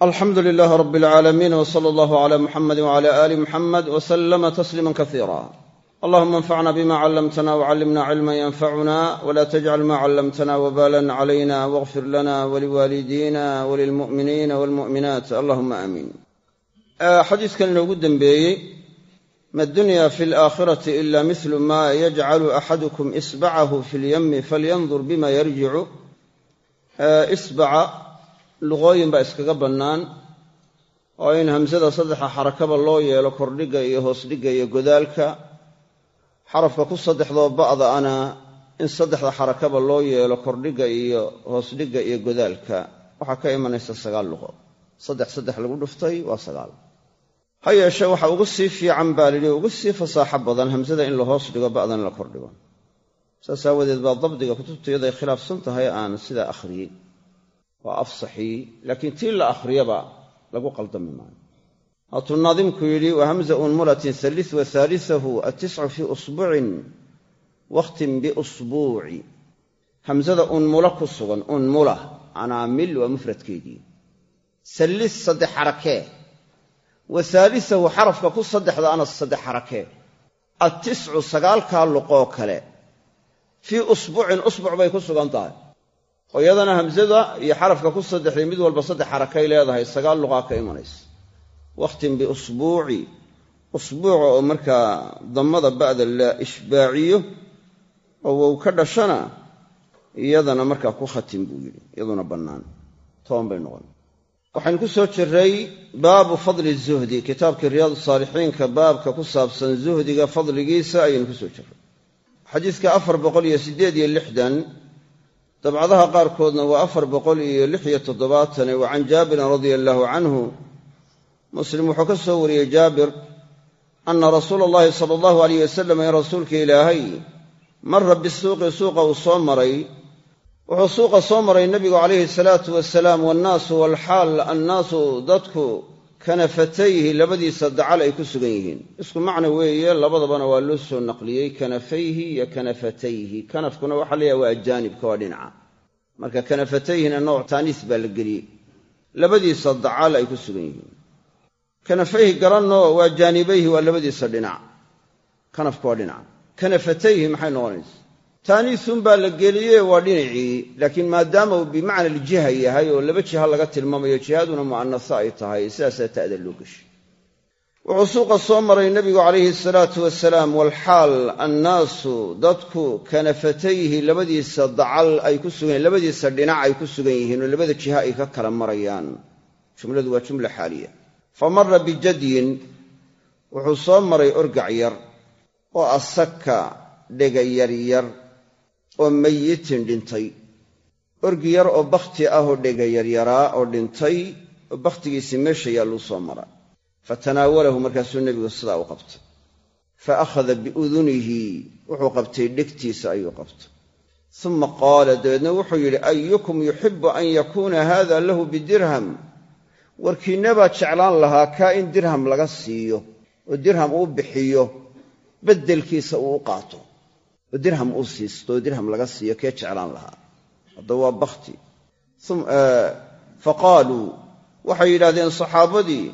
alxamdu lilaah rab alcaalamiin w sala allahu cala muxamadi wcala aali muxamed w slama tasliima kasiira allahuma anfacna bima callamtana wcallimna cilma yanfacuna wla tajcal ma callamtana wbalan calayna wاغfir lana waliwaalidina walilmu'miniina walmu'minaat allahuma aamiin xadiiskan inoogu dembeeyey ma dunya fi alaakhirati ila mihlu ma yajcalu axadukum isbacahu fi lyami falyandur bima yarjicu luqooyin baa iskaga bannaan oo in hamsada saddexa xarakaba loo yeelo kordhigga iyo hoosdhigga iyo godaalka xarafka ku saddexdoo ba'da ana in saddexda xarakaba loo yeelo kordhigga iyo hoosdhigga iyo godaalka. Waxaa ka imanaysa sagaal luqo. Saddex saddex lagu dhuftay waa sagaal. Ha yeeshe waxa ugu sii fiican baa lidhi ugu sii fasaaxo badan hamsada in la hoos dhigo ba'dan la kordhigo. Saas aawadeed baa dabdiga kutubta iyaday khilaafsan tahay aan sidaa akhriyey waa afsaxii laakiin tii la akhriyaba lagu qaldami maayo. Haatuu naadimku yidhi wa hamza unmulatin hallis wa haalisahu attiscu fii usbucin wakhtim biusbuuci hamsada unmula ku sugan unmula anaamil waa mufradkeedii. Sallis saddex xarakee wa haalisahu xarafka ku saddexda ana saddex xarakee attiscu sagaalkaa luqoo kale. Fii usbucin usbuc bay ku sugan tahay oo iyadana hamsada iyo xarafka ku saddexday mid walba saddex xarakay leedahay sagaal luqaa ka imanaysa. Wakhtim biusbuuci usbuuca oo markaa dammada ba'da la ishbaaciyo oo wow ka dhashana iyadana markaa ku khatim buu yidhi iyaduna bannaan. Toban bay noqon. Waxaynu ku soo jirray baabu fadli zuhdi kitaabkii riyaadu saalixiinka baabka ku saabsan zuhdiga fadligiisa ayaynu ku soo jirray. Xadiiska afar boqol iyo siddeed iyo lixdan dabcadaha qaarkoodna waa afar boqol iyo lix iyo toddobaatane wa can jaabirin radia allaahu canhu. Muslim wuxuu ka soo wariyey jaabir anna rasuula allahi sala allahu alayh wasalam in rasuulka ilaahay marra bisuuqi suuqa uu soo maray. Wuxuu suuqa soo maray nebigu calayhi salaatu wasalaam wannaasu walxaal annaasu dadku kanafatayhi labadiisa dacal ay ku sugan yihiin. Isku macno weeye labadabana waa loo soo naqliyey kanafayhi iyo kanafatayhi kanafkuna waxaa leeyahay waa ajaanibka waa dhinaca. Marka kanafatayhina nooc taaniis baa la geliyey. Labadiisa dacal ay ku sugan yihiin. Kanafayhi garanno waa jaanibayhi waa labadiisa dhinac. Kanafka dhinaca kanafatayhi maxay noqonaysa taaniisun baa la geliyey waa dhinacii laakiin maadaama uu bimacna aljiha yahay oo laba jiha laga tilmaamayo jihaduna mu'anasa ay tahay sidaasaa ta'da loo geshay wuxuu suuqa soo maray nebigu calayhi salaatu wasalaam walxaal annaasu dadku kanafatayhi labadiisa dacal ay ku sugan labadiisa dhinac ay ku sugan yihiin oo labada jiha ay ka kala marayaan. Jumladu waa jumla xaaliya. Fa marra bijadyin wuxuu soo maray orgac yar oo asaka dhega yaryar oo mayitin dhintay. Orgi yar oo bakhti ah oo dhega yaryaraa oo dhintay oo bakhtigiisii meesha yaalluu soo mara. Fa tanaawalahu markaasuu nebigu sidaa u qabtay. Fa akhada biudunihi wuxuu qabtay dhegtiisa ayuu qabtay. Uma qaala dabeedna wuxuu yidhi ayukum yuxibu an yakuuna haada lahu bidirham? Warkiinna baa jeclaan lahaa kaa in dirham laga siiyo oo dirham uu bixiyo beddelkiisa uu u qaato dirham uu siisto dirham laga siiyo kee jeclaan lahaa? Haddaba waa bakhti. Fa qaaluu waxay yidhahdeen saxaabadii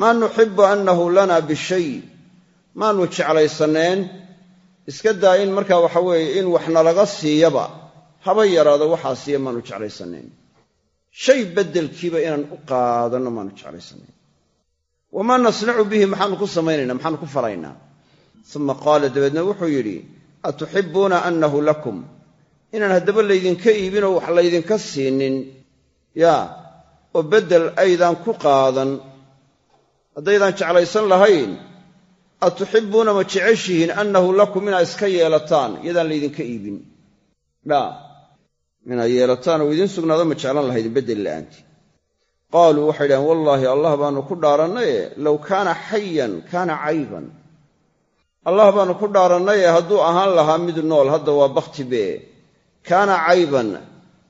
maa nuxibu annahu lana bishay. Maanu jeclaysanayn iska daa in markaa waxa weeye in waxna laga siiyaba. Haba yaraado waxaa siiya maanu jeclaysanayn shay beddelkiiba inaan u qaadanno maanu jeclaysanayn wamaa nasnacu bihi maxaanu ku samaynaynaa maxaanu ku falaynaa uma qaala dabeedna wuxuu yidhi atuxibbuuna annahu lakum? Inaan haddaba laydinka iibinoo wax laydinka siinin. Yaa oo beddel aydaan ku qaadan haddaydaan jeclaysan lahayn atuxibbuuna ma jeceshihiin annahu lakum inaad iska yeelataan iyadaan laydinka iibin. Yaa inaad yeelataan oo idiin sugnaado ma jeclan lahaydin beddel la'aantii qaaluu waxay idhaheen wallaahi allah baannu ku dhaarannaye low kaana xayan kaana cayban allah baannu ku dhaarannaye hadduu ahaan lahaa mid nool hadda waa bakhti bee. Kaana cayban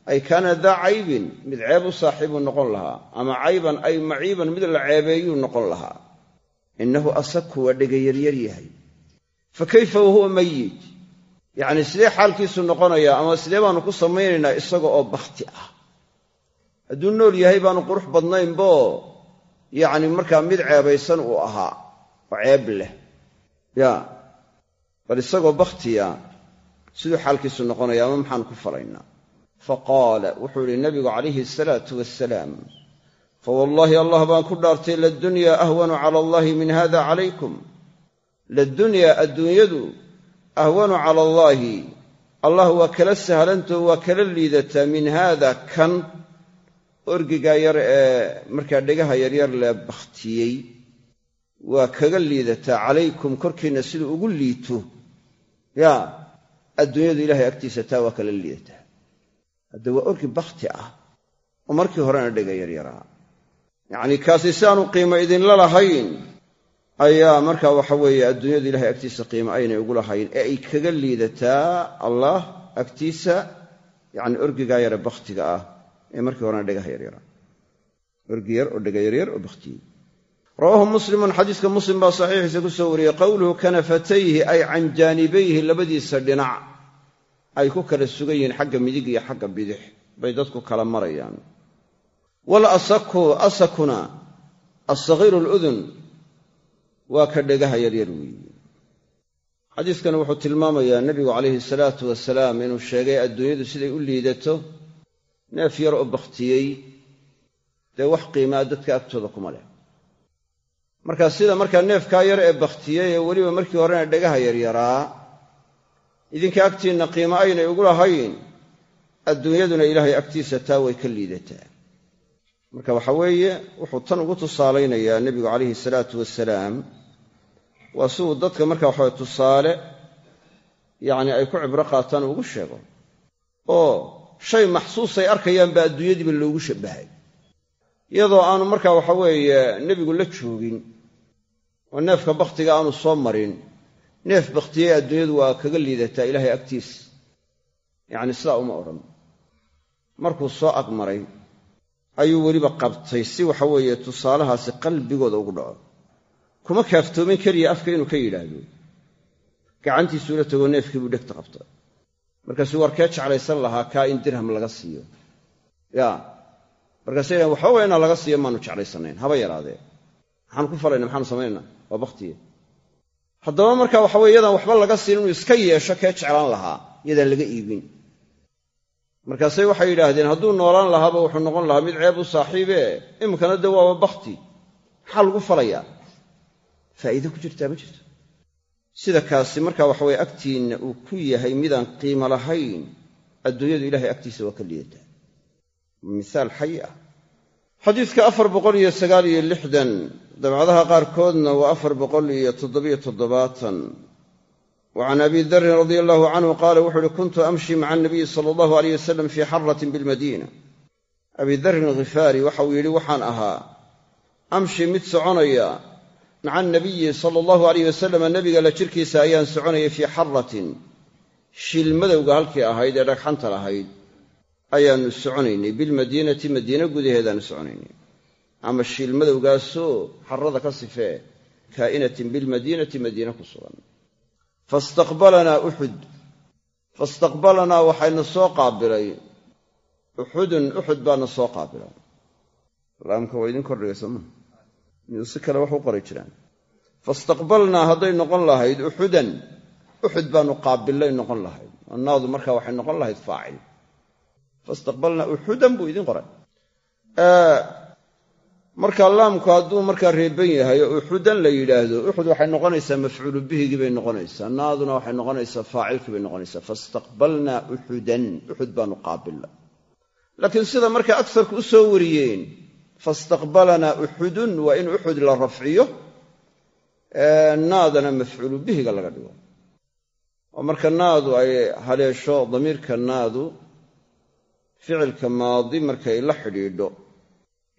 ay kaana daa caybin mid ceeb u saaxiibuu noqon lahaa ama cayban ay maciiban mid la ceebeeyuu noqon lahaa. Innahu asaku waa dhegayaryar yahay. Fa kayfa wahuwa mayit yacnii sidee xaalkiisu noqonayaa ama sidee baannu ku samaynaynaa isaga oo bakhti ah? Hadduu nool yahay baanu qurux badnaynbo yacni markaa mid ceebaysan uu ahaa oo ceeb leh ya bal isagoo bakhtiya siduu xaalkiisu noqonaya ama maxaan ku falaynaa faqaala wuxuu idhi nabigu calayhi asalaatu wasalaam fawallaahi allah baan ku dhaartay ladunyaa ahwanu cala allaahi min hada calaykum. Ladunyaa adduunyadu ahwanu cala allaahi allah waa kala sahlantoo waa kala liidataa min haada kan orgigaa yar ee markaa dhegaha yaryar lee bakhtiyey waa kaga liidataa calaykum korkiinna siduu ugu liito. Yaa adduunyadu ilahay agtiisa taa waa kala liidataa hadda waa orgi bakhti ah oo markii horena dhega yaryaraa yacnii kaasi si aanu qiimo idinla lahayn ayaa markaa waxa weeye adduunyadu ilahay agtiisa qiimo aynay ugu lahayn ee ay kaga liidataa allah agtiisa yacni orgigaa yare bakhtiga ah ee markii horena dhegaha yaryaraa orgi yar oo dhega yaryar oo bakhtiyey rawaahu muslimun xadiiska muslim baa saxiixiisa ku soo wariyey qowluhu kanafatayhi ay can jaanibayhi labadiisa dhinac ay ku kala sugan yihiin xagga midig iyo xagga bidix. Bay dadku kala marayaan. Wal asaku asakuna assagiiru aludun waa ka dhegaha yaryar weeye xadiiskani wuxuu tilmaamayaa nebigu calayhi salaatu wasalaam inuu sheegay adduunyadu siday u liidato neef yar oo bakhtiyey dee wax qiimaa dadka agtooda kuma leh markaa sida markaa neefkaa yar ee bakhtiyey ee weliba markii horena dhegaha yaryaraa idinka agtiinna qiimo aynay ugu lahayn adduunyaduna ilaahay agtiisa taa way ka liidataa. Marka waxa weeye wuxuu tan ugu tusaalaynayaa nebigu calayhi salaatu wasalaam waa si uu dadka marka waxawe tusaale yacni ay ku cibro qaataan ugu sheego. Oo shay maxsuusay arkayaan baa adduunyadiiba loogu shabbahay iyadoo aanu markaa waxa weeye nebigu la joogin oo neefka bakhtiga aanu soo marin neef bakhtiyey adduunyadu waa kaga liidataa ilaahay agtiisa yacni sidaa uma odhan. Markuu soo agmaray ayuu weliba qabtay si waxa weeye tusaalahaasi qalbigooda ugu dhaco. Kuma kaaftoomin keliya afka inuu ka yidhaahdo. Gacantiisuu la tagoo neefkii buu dhegta qabta. Markaasuu warkee jeclaysan lahaa kaa in dirham laga siiyo. Yaa markaasay yidhahan waxbaba inaa laga siiyo maanu jeclaysanayn. Haba yaraadee. Maxaanu ku falayna maxaanu samaynayna waa bakhtiye haddaba marka waxa weye yadaan waxba laga siin inuu iska yeesho kee jeclaan lahaa? Yadaan laga iibin. Markaasay waxay yidhaahdeen hadduu noolaan lahaaba wuxuu noqon lahaa mid ceeb u saaxiibee iminkana dee waaba bakhti. Maxaa lagu falayaa? Faa'iide ku jirtaa ma jirto? Sida kaasi marka waxaweye agtiinna uu ku yahay midaan qiimo lahayn adduunyadu ilahay agtiisa waa ka liidataa misaal xay ah. Xadiidka afar boqol iyo sagaal iyo lixdan dabcadaha qaarkoodna waa afar boqol iyo toddobiyo toddobaatan. Wa can abi darin radia allahu canhu qaala wuxu uhi kuntu amshi maca anabiyi sala allahu aleyh wasalam fii xaratin bilmadiina. Abi darin alkhifaari waxa uu yidhi waxaan ahaa amshi mid soconaya maca anabiyi sala allahu aleyh wasalama nebiga la jirkiisa ayaan soconayay fii xaratin shilmadowga halkii ahayd ee dhagxanta lahayd ayaannu soconaynay. Bilmadiinati madiine gudaheedaannu soconaynay. Ama shiilmadowgaasoo xarada ka sifee kaa'inatin bilmadiinati madiine ku sugan. Fastaqbalanaa uxud fastaqbalanaa waxayna soo qaabilay uxudun uxud baana soo qaabilay laamka waa idin kordhigay sooma miduu si kale wax u qori jiraan. Fastaqbalnaa hadday noqon lahayd uxudan uxud baanu qaabilay noqon lahayd. Annaadu markaa waxay noqon lahayd faacil fastaqbalnaa uxudan buu idiin qoray. Marka laamku hadduu markaa reeban yahay oo uxudan la yidhaahdo uxud waxay noqonaysaa mafcuulu bihigii bay noqonaysaa naaduna waxay noqonaysaa faacilkii bay noqonaysaa. Fastaqbalnaa uxudan uxud baanu qaabilnay laakiin sida marka agsarku u soo wariyeen fastaqbalanaa uxudun waa in uxud la rafciyo naadana mafcuulu bihiga laga dhigo. Oo marka naadu ay haleesho damiirka naadu ficilka maadi markay la xidhiidho.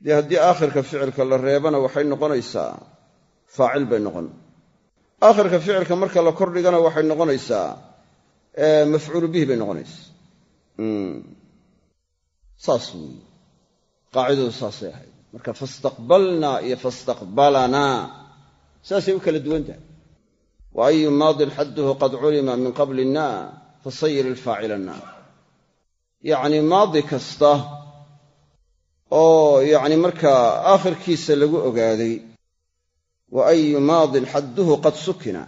Dee haddii aakhirka ficilka la reebana waxay noqonaysaa faacil bay noqon. Aakhirka ficilka marka la kordhigana waxay noqonaysaa mafcuulu bihi bay noqonaysaa. Saas weeye. Qaacidadu saasay ahayd. Marka fastaqbalnaa iyo fastaqbalanaa saasay u kala duwan tahay. Wa ayu maadin xadduhu qad culima min qabli na fasayir ilfaacila na yacnii maadi kasta oo yacni markaa aakhirkiisa lagu ogaaday wa ayu maadin xadduhu qad sukina.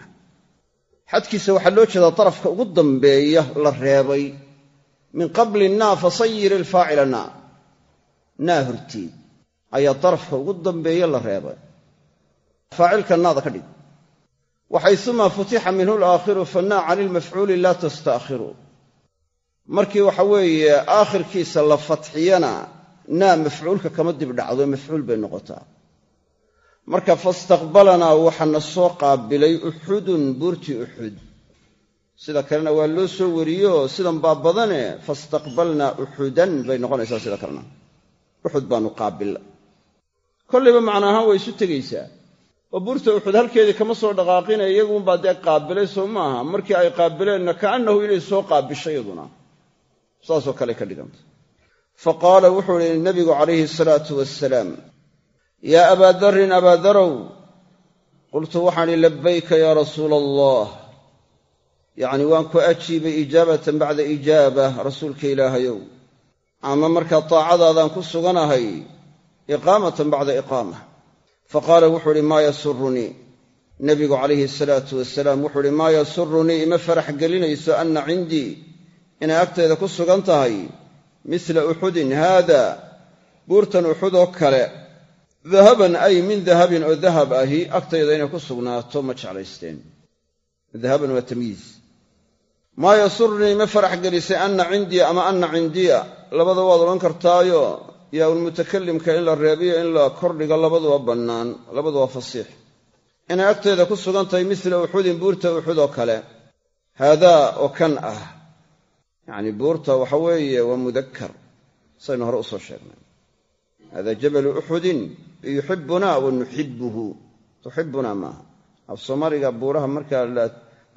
Xadkiisa waxaa loo jeedaa darafka ugu dambeeya la reebay min qabli naa fasayir ilfaacila naa naa horteed ayaa darafka ugu dambeeya la reebay. Faacilka naada ka dhig. Waxaysumaa futixa minhu laakhiru fanaa cani ilmafcuuli laa tastaakhiru markii waxa weeye aakhirkiisa la fatxiyana naa mafcuulka kama dib dhacdo mafcuul bay noqotaa. Marka fastaqbalanaa waxaana soo qaabilay uxudun buurtii uxud. Sida kalena waa loo soo wariyo sidan baa badane fastaqbalnaa uxudan bay noqonaysaa sida kalena. Uxud baanu qaabilla kollayba macna ahaan way isu tegaysaa. Oo buurta uxud halkeedii kama soo dhaqaaqine iyaguunbaa dee qaabilay soo maaha markii ay qaabileenna kaannahu inay soo qaabishay iyaduna saasoo kale ka dhiganta. Fa qaala wuxuu idhi nabigu calayhi salaatu wasalaam yaa abaa darrin abaadarow qultu waxaan idhi labbayka yaa rasuula allah yacni waan ku ajiibay ijaabatan bacda ijaaba rasuulka ilaahayow. Ama markaa taacadaadaan ku suganahay iqaamatan bacda iqaama fa qaala wuxuu idhi maa yasurunii nebigu calayhi salaatu wasalaam wuxuu idhi maa yasurunii ima farax gelinayso anna cindii inay agtayda ku sugan tahay. Misla uxudin haada buurtan uxud oo kale dahaban ay min dahabin oo dahab ahi agtayda inay ku sugnaato ma jeclaysteen. Dahaban waa tamyiiz maa yasurunii ma farax gelisay anna cindii ama anna cindiya? Labada waad odhan kartaayo yaa ulmutakalimka in la reebiyo in la kordhigo labaduba bannaan labaduba fasiix. Inay agtayda ku sugan tahay misla uxudin buurta uxud oo kale. Haadaa oo kan ah yacni buurta waxa weeye waa mudakkar. Saynu hore u soo sheegnay. Hada jabalu uxudin yuxibuna wa nuxibuhu maaha. Af soomaaliga buuraha markaa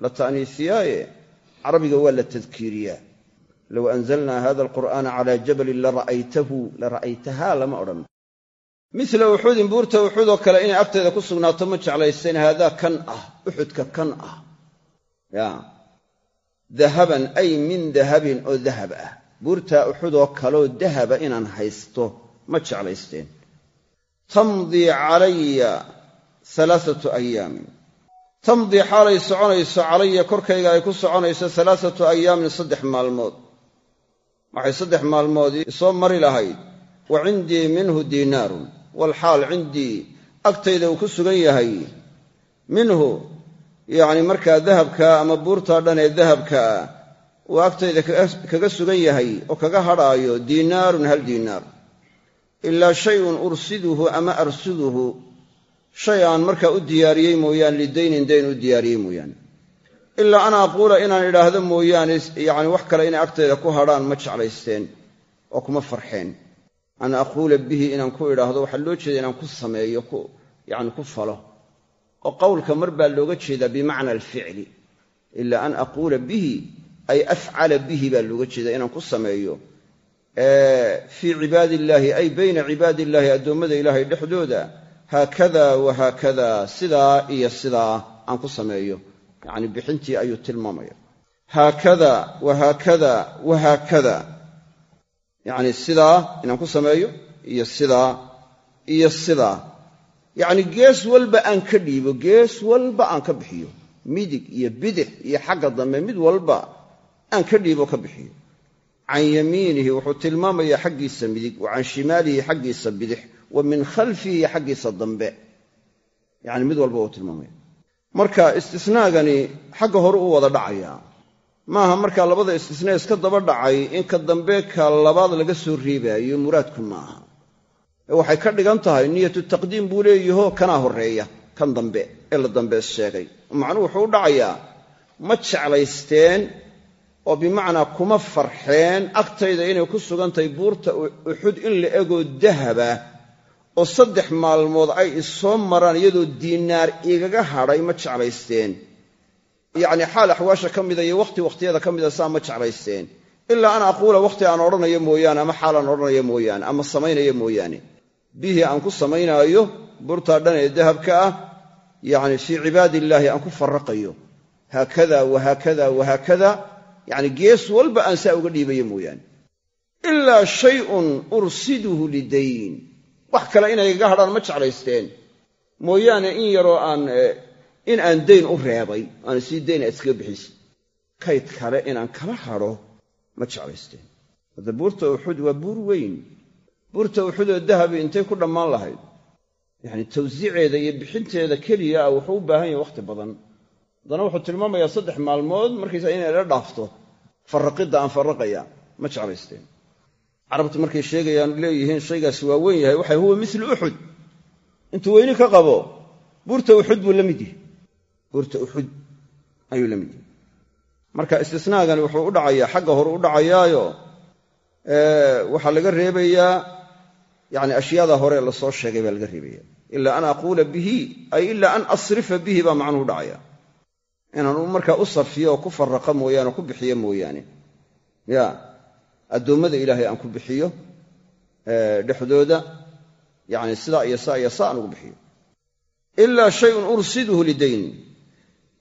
la ta'niisiyaaye carabiga waa la tadkiiriyaa. Low anzalnaa hada alqur'aana calaa jabalin lara'aytahu lara'aytahaa lama odhan. Mila uxudin buurta uxud oo kale inay agteeda ku sugnaato ma jeclaysayn haadaa kan ah uxudka kan ah dahaban ay min dahabin oo dahab ah. Buurtaa uxud oo kaleoo dahaba inaan haysto ma jeclaysteen. Tamdii calaya alaaatu ayaamin tamdii xaalay soconayso calaya korkayga ay ku soconayso alaaatu ayaamin saddex maalmood. Waxay saddex maalmood isoo mari lahayd. Wa cindii minhu diinaarun. Walxaal cindii agtayda uu ku sugan yahay. Minhu yacni markaa dahabkaa ama buurtaa dhan ee dahabkaa uu agtayda kaga sugan yahay oo kaga hadhaayo diinaarun hal diinaar. Ilaa shayun ursiduhu ama arsuduhu. Shay aan markaa u diyaariyey mooyaane lidaynin dayn u diyaariyey mooyaane ilaa an aquula inaan idhaahdo mooyaane yacni wax kale inay agtayda ku hadhaan ma jeclaysteen oo kuma farxeen. An aquula bihi inaan ku idhaahdo waxaa loo jeeda inaan ku sameeyo yani ku falo oo qowlka mar baa looga jeedaa bimacna alficli ilaa an aquula bihi ay afcala bihi baa looga jeeda inaan ku sameeyo. Fii cibaadi illaahi ay bayna cibaadi illaahi addoommada ilaahay dhexdooda haakada wahaakada sidaa iyo sidaa aan ku sameeyo. Yacni bixintii ayuu tilmaamaya. Haakada wahaakada wahaakada yacni sidaa inaan ku sameeyo iyo sidaa sidaa yacni gees walba aan ka dhiibo gees walba aan ka bixiyo. Midig iyo bidix iyo xagga dambe mid walba aan ka dhiibo ka bixiyo. Can yamiinihi wuxuu tilmaamayaa xaggiisa midig wa can shimaalihi xaggiisa bidix wa min khalfihi xaggiisa dambe. Yacni mid walba uu tilmaamaya. Marka istisnaagani xagga hore u wada dhacayaa maaha markaa labada istisnaa iska daba dhacay in ka dambe ka labaad laga soo reebaayo muraadku maaha waxay ka dhigan tahay niyatu taqdiim buu leeyaho kanaa horreeya kan dambe ee la dambees sheegay. Macnuhu wuxuu u dhacayaa ma jeclaysteen oo bimacnaa kuma farxeen agtayda inay ku sugan tahay buurta uxud in la egoo dahaba oo saddex maalmood ay isoo maraan iyadoo diinaar igaga hadhay ma jeclaysteen. Yacni xaal axwaasha ka mida iyo wakhti wakhtiyada ka mida saa ma jeclaysteen. Ilaa an aquula wakhti aan odhanayo mooyaane ama xaal aan odhanayo mooyaane ama samaynayo mooyaane bihii aan ku samaynaayo buurtaa dhan ee dahabka ah yacni fii cibaadi illaahi aan ku farraqayo. Haakada wahaakada wahaakada yacni gees walba aan saa uga dhiibayo mooyaane. Ilaa shayun ursiduhu lidayn. Wax kale inay iga hadhaan ma jeclaysteen. Mooyaane in yaroo aan in aan dayn u reebay aan sii dayn aad iskaga bixisa kayd kale inaan kala hadho ma jeclaysteen. Hadda buurta uxud waa buur weyn buurta uxudoo dahabi intay ku dhammaan lahayd. Yacni tawsiiceeda iyo bixinteeda keliya ah wuxuu u baahan yahay wakhti badan. Haddana wuxuu tilmaamayaa saddex maalmood markaysaa inay la dhaafto. Farraqidda aan farraqaya ma jeclaysteen. Carabtu markay sheegayaan leeyihiin shaygaasi waa weyn yahay waxay huwa mislu uxud intuu weyni ka qabo buurta uxud buu la mid yahay. Buurta uxud ayuu la mid yahay. Marka istisnaagani wuxuu u dhacayaa xagga hore u dhacayaayo waxaa laga reebayaa yani ashyaada hore la soo sheegay baa laga reebaya. Ilaa an aquula bihi ay ilaa an asrifa bihi baa macnuhu dhacaya. Inaan markaa u sarfiyo oo ku faraqa mooyaane oo ku bixiyo mooyaane. Ya addoommada ilaahay aan ku bixiyo dhexdooda yani sidaa iyo saa iyo saa aan ugu bixiyo. Ilaa shayun ursiduhu lidayn.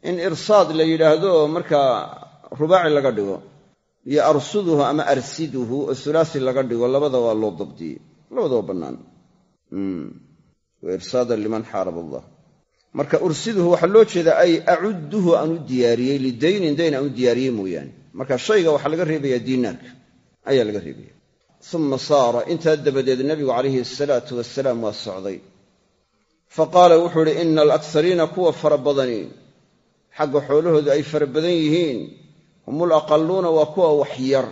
In irsaad la yidhaahdo markaa rubaaci laga dhigo iyo arsuduhu ama arsiduhu oo sulaasi laga dhigo labada waa loo dabdiyey labada waa bannaan wa irsaadan liman xaarab allah. Marka ursiduhu waxaa loo jeedaa ay acudduhu aan u diyaariyey lidaynin dayn aan u diyaariyey mooyaane. Marka shayga waxaa laga reebayaa diinaarka ayaa laga reebaya. Uma saara intaa dabadeed nebigu calayhi asalaatu wasalaam waa socday. Fa qaala wuxuu idhi ina alaksariina kuwa fara badani xagga xoolahoodu ay fara badan yihiin. Hum ulaqaluuna waa kuwa waxyar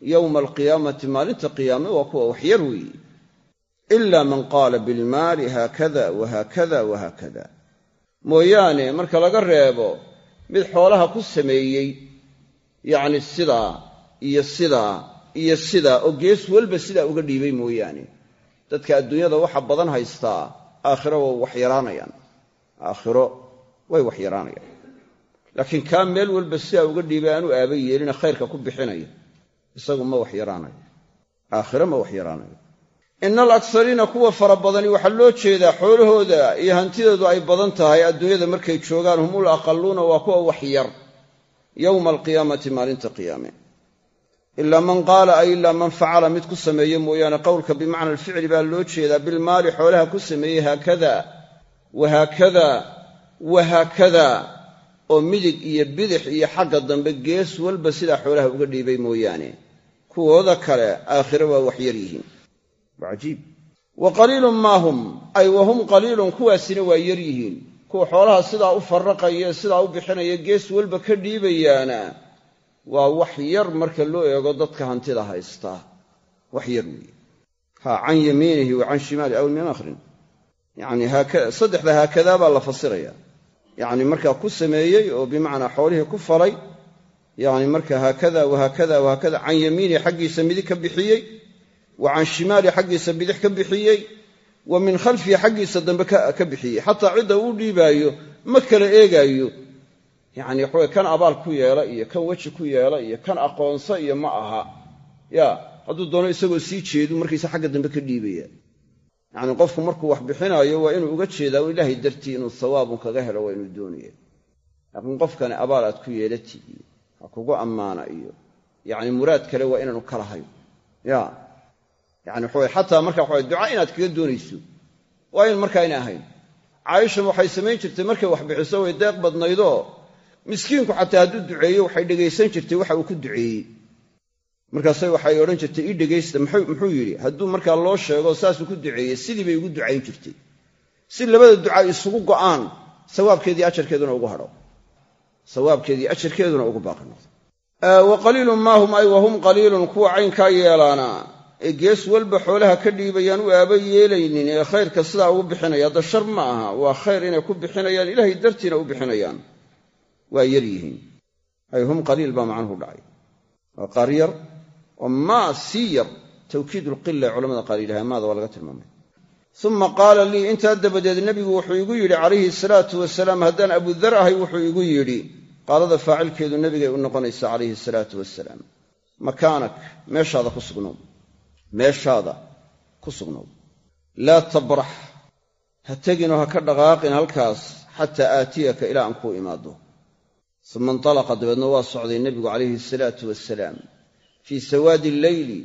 yowma alqiyaamati maalinta qiyaame waa kuwa waxyar weeye ila man qaala bilmaali haakada wahaakada wahaakada mooyaane marka laga reebo mid xoolaha ku sameeyey yacni sidaa iyo sidaa iyo sidaa oo gees walba sidaa uga dhiibay mooyaane dadka adduunyada waxa badan haystaa aakhiro way wax yaraanayaan aakhiro way wax yaraanayaan laakiin kaa meel walba sidaa uga dhiibay aanu aaba yeelina khayrka ku bixinaya isagu ma wax yaraanayo. Aakhiro ma wax yaraanayo. Ina alaksariina kuwa fara badani waxaa loo jeedaa xoolahooda iyo hantidoodu ay badan tahay adduunyada markay joogaan hum ul aqaluuna waa kuwa wax yar. Yowma alqiyaamati maalinta qiyaame. Ilaa man qaala ay ilaa man facala mid ku sameeye mooyaane qowlka bimacna alficli baa loo jeedaa bilmaali xoolaha ku sameeyey haakada. Wahaakada wahaakada oo midig iyo bidix iyo xagga dambe gees walba sidaa xoolaha uga dhiibay mooyaane kuwooda kale aakhiro waa wax yar yihiin. Waa wa qaliilun maa hum? Ay wa hum qaliilun kuwaasina waa yar yihiin. Kuwa xoolaha sidaa u farraqaya sidaa u bixinaya gees walba ka dhiibayaana waa wax yar marka loo eego dadka hantida haystaa wax yar weeye. Ha can yamiinihi wa can shimaali aw min akhrin. Yacni saddexda haakadaa baa la fasiraya. Yacni markaa ku sameeyey oo bimacnaa xoolihii ku falay yacni marka haakada wahaakada wahaakada can yamiinihi xaggiisa midig ka bixiyey wa can shimaali xaggiisa bidix ka bixiyey wa min khalfihi xaggiisa dambe ka bixiyey. Xataa cidda uu dhiibaayo ma kala eegaayo. Yacni waxaweye kan abaal ku yeela iyo kan weji ku yeela iyo kan aqoonsa iyo ma aha. Ya hadduu doono isagoo sii jeedu markiisa xagga dambe ka dhiibaya. Yacni qofku markuu wax bixinaayo waa inuu uga jeedaa u ilaahay dartii inuu sawaabun kaga helo waa inuu doonaya. Laakiin qofkani abaal aad ku yeelatid iyo ha kugu ammaana iyo. Yacni muraad kale waa inaanu ka lahayn. Ya. Yani waxaweye xataa marka waxawe duca inaad kaga doonayso. Waa in markaa ina ahayn. Caaisha waxay samayn jirtay markay wax bixiso way deeq badnaydoo miskiinku xataa hadduu duceeyo waxay dhegaysan jirtay waxa uu ku duceeyey. Markaase waxay odhan jirtay ii dhegaysta muxuu yidhi hadduu markaa loo sheego saasuu ku duceeyey. Sidii bay ugu ducayn jirtay. Si labada duca isugu go'aan sawaabkeedii ajarkeeduna ugu hadho sawaabkeedii ajarkeeduna ugu baaqi noqdo wa qaliilun maa hum ay wahum qaliilun kuwa caynkaa yeelaana. Ee gees walba xoolaha ka dhiibayaan u aaba yeelaynin. Ee khayrka sidaa ugu bixinaya hadda shar ma aha. Waa khayr inay ku bixinayaan ilaahay dartiina u bixinayaan. Waa yar yihiin. Ay hum qaliil baa macnuhu dhacay. Waa qaar yar oo maa sii yar tawkiid lqila culamada qaar yidhaha maada waa laga tilmaamay uma qaala lii intaa dabadeed nebigu wuxuu igu yidhi calayhi salaatu wasalaam haddaan abudar ahay wuxuu igu yidhi qaalada faacilkeedu nebigay u noqonaysa calayhi salaatu wasalaam. Makaanak meeshaada ku sugnow. Meeshaada ku sugnow. Laa tabrax. Ha teginoo ha ka dhaqaaqin halkaas xataa aatiyaka ilaa aan kuu imaado. Uma intalaqa dabeedna waa socday nebigu calayhi asalaatu wasalaam. Fii sawaadi alleyli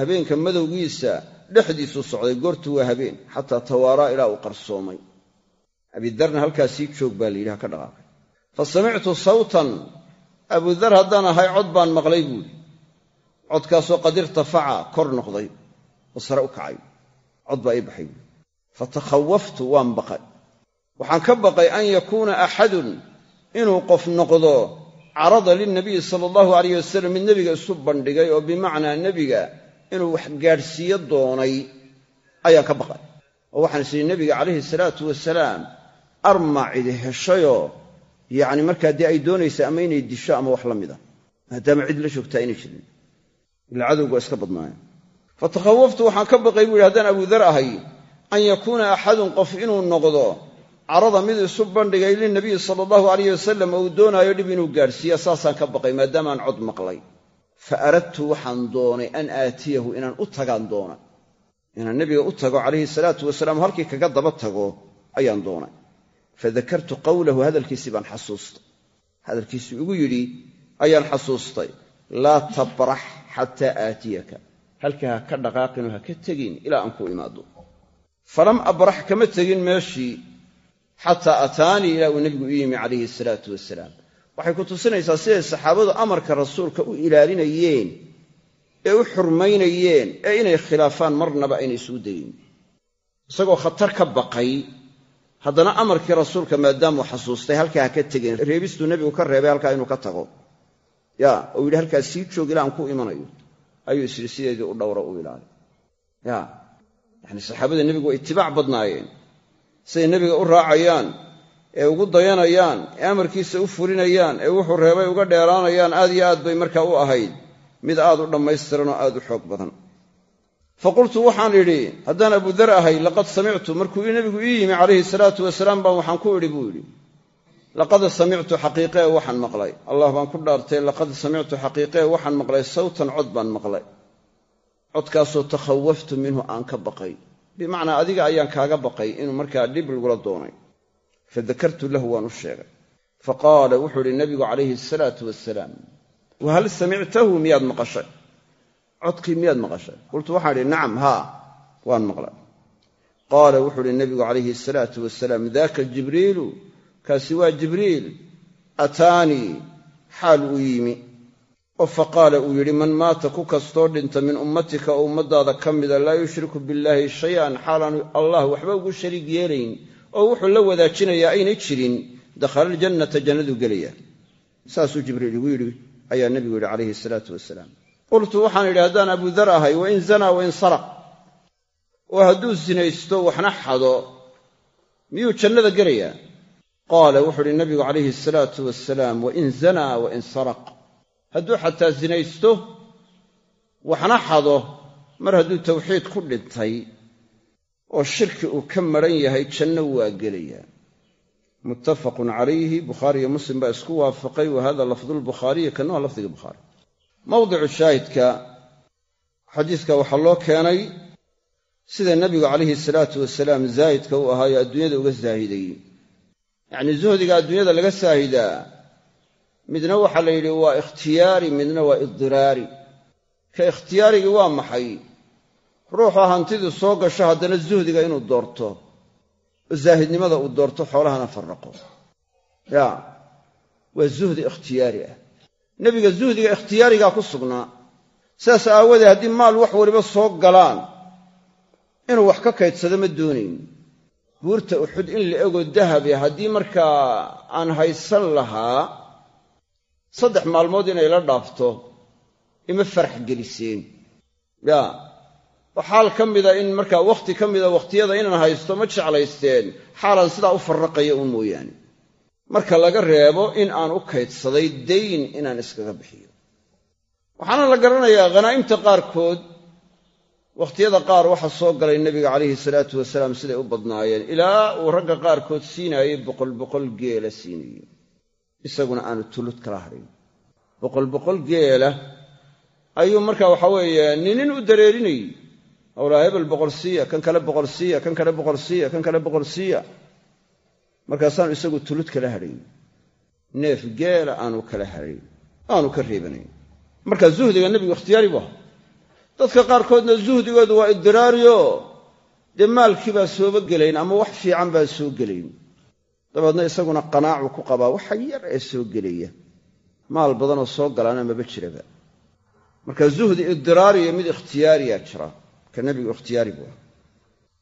habeenka madowgiisa dhexdiisuu socday goortu waa habeen xataa tawaaraa ilaa uu qarsoomay. Abidarna halkaa sii joog baa la yidhi ha ka dhaqaaqay. Fa samictu sawtan abudar haddaan ahay cod baan maqlay buuhi codkaasoo qad irtafaca kor noqday oo sare u kacay. Cod baa ii baxay buui fatakhawaftu waan baqay. Waxaan ka baqay an yakuuna axadun inuu qof noqdo carada lilnabiyi sala allahu alayh wasalam mid nebiga isu bandhigay oo bimacnaa nebiga inuu wax gaadhsiiyo doonay ayaan ka baqay. Oo waxaan is idhi nebiga calayhi salaatu wasalaam armaa cidi heshayoo yacni markaa dee ay doonaysa ama inay disho ama wax la mida maadaama cid la joogtaa inay jirin. Ila cadowga waa iska badnaaya fatakhawaftu waxaan ka baqay buu yidhi haddaan abudar ahay an yakuuna axadun qof inuu noqdo carada mid isu bandhigay lilnabiyi sala allahu alayh wasalam oo uu doonaayo dhib inuu gaadhsiiya saasaan ka baqay maadaamaan cod maqlay fa aradtu waxaan doonay an aatiyahu inaan u tagaan doona inaan nebiga u tago calayhi salaatu wasalaam halkii kaga daba tago ayaan doonay fadakartu qawlahu hadalkiisii baan xasuustay hadalkiisii igu yidhi ayaan xasuustay laa tabrax xataa aatiyaka halkaa ha ka dhaqaaqinoo ha ka tegin ilaa aan ku imaado falam abrax kama tegin meeshii xataa ataanii ilaa uu nebigu u yimi calayhi salaatu wasalaam waxay ku tusinaysaa siday saxaabadu amarka rasuulka u ilaalinayeen ee u xurmaynayeen ee inay khilaafaan marnaba ayna isugu dayin. Isagoo khatar ka baqay haddana amarkii rasuulka maadaamuu xasuustay halkaa ha ka tegin reebistuu nebigu ka reebay halkaa inuu ka tago. Ya ou yidhi halkaas sii joog ilaa aan ku imanayo. Ayuu isyidhi sideedii u dhowra u ilaali ya yacni saxaabada nebigu waa itibaac badnaayeen. Siday nebiga u raacayaan ee ugu dayanayaan ee amarkiisa u fulinayaan ee wuxuu reebay uga dheeraanayaan aad iyo aad bay markaa u ahayd. Mid aad u dhammaystiran oo aad u xoog badan. Fa qultu waxaan idhi haddaan abudar ahay laqad samictu. Markuu nebigu ii yimi calayhi salaatu wasalaam baan waxaan ku idhi buu yidhi laqad samictu xaqiiqee waxaan maqlay. Allah baan ku dhaartay laqad samictu xaqiiqee waxaan maqlay. Sawtan cod baan maqlay. Codkaasoo takhawaftu minhu aan ka baqay. Bimacnaa adiga ayaan kaaga baqay inuu markaa dhib lagula doonay fadakartu lahu waan u sheegay faqaala wuxuu idhi nabigu calayhi asalaatu wasalaam wahal samictahu miyaad maqashay codkii miyaad maqashay qultu waxaan idhi nacam haa waan maqlay qaala wuxuu idhi nabigu calayhi asalaatu wasalaam daaka jibriilu kaasi waa jibriil ataanii xaal uu yimi oo faqaala uu yidhi man maata ku kastoo dhinta min ummatika oo ummadaada ka mida laa yushriku billaahi shay-an xaalaanu allah waxba ugu shariig yeelayn oo wuxuu la wadaajinayaa aynay jirin dakhala aljannata jannaduu gelaya. Saasuu jibriil igu yidhi ayaa nebigu yidhi calayhi salaatu wasalaam qultu waxaan idhi haddaan abudar ahay wain zanaa wain saraq oo hadduu sinaysto waxna xado. Miyuu jannada gelayaa? Qaala wuxuu idhi nabigu calayhi asalaatu wasalaam wain zanaa wain saraq. Hadduu xataa sinaysto waxna xado. Mar hadduu tawxiid ku dhintay oo shirki uu ka maran yahay janno waa gelayaa. Muttafaqun calayhi bukhaari iyo muslim baa isku waafaqay wa hada lafdulbukhaariyi kana waa lafdiga bukhaari. Mawdicu shaahidka xadiiska waxaa loo keenay sida nebigu calayhi salaatu wasalaam zaahidka u ahaayo adduunyada uga saahidayey yacnii zuhdiga adduunyada laga saahidaa midna waxaa la yidhi waa ikhtiyaari midna waa idiraari ka ikhtiyaarigii waa maxay ruuxu hantidu soo gasho haddana zuhdiga inuu doorto oo zaahidnimada uu doorto xoolahana farraqo. Ya waa zuhdi ikhtiyaari ah. Nebiga zuhdiga ikhtiyaarigaa ku sugnaa. Sidaas aawadeed haddii maal wax waliba soo galaan inuu wax ka kaydsado ma doonayn. Buurta uxud in la ego dahabe haddii markaa aan haysan lahaa saddex maalmood inay la dhaafto ima farax geliseen. Ya oo xaal ka mida in markaa wakhti ka mida wakhtiyada inaan haysto ma jeclaysteen. Xaalaan sidaa u farraqaya uun mooyaane. Marka laga reebo in aan u kaydsaday dayn inaan iskaga bixiyo. Waxaana la garanayaa khanaa'imta qaarkood. Wakhtiyada qaar waxaa soo galay nebiga calayhi salaatu wasalaam siday u badnaayeen. Ilaa uu ragga qaarkood siinaayey boqol boqol geela siinayey isaguna aanu tulud kala hadhin boqol boqol geela. Ayuu marka waxa weeye ninin u dareerinayey howlaa hebel boqol siiya kan kale boqol siiya kan kale boqol siiya kan kale boqol siiya. Markaasaanu isagu tulud kala hadhayn neef geela aanu kala hadhayn aanu ka reebanayn marka zuhdiga nebigu ikhtiyaari bu aha dadka qaarkoodna zuhdigoodu waa idiraariyo dee maalkii baa sooba gelayn ama wax fiican baa soo gelayn. Dabeedna isaguna qanaacu ku qabaa waxa yar ee soo gelaya. Maal badanoo soo galaana maba jiraba. Marka zuhdi idiraariyo mid ikhtiyaariyaa jira ka nebigu ikhtiyaari buu ah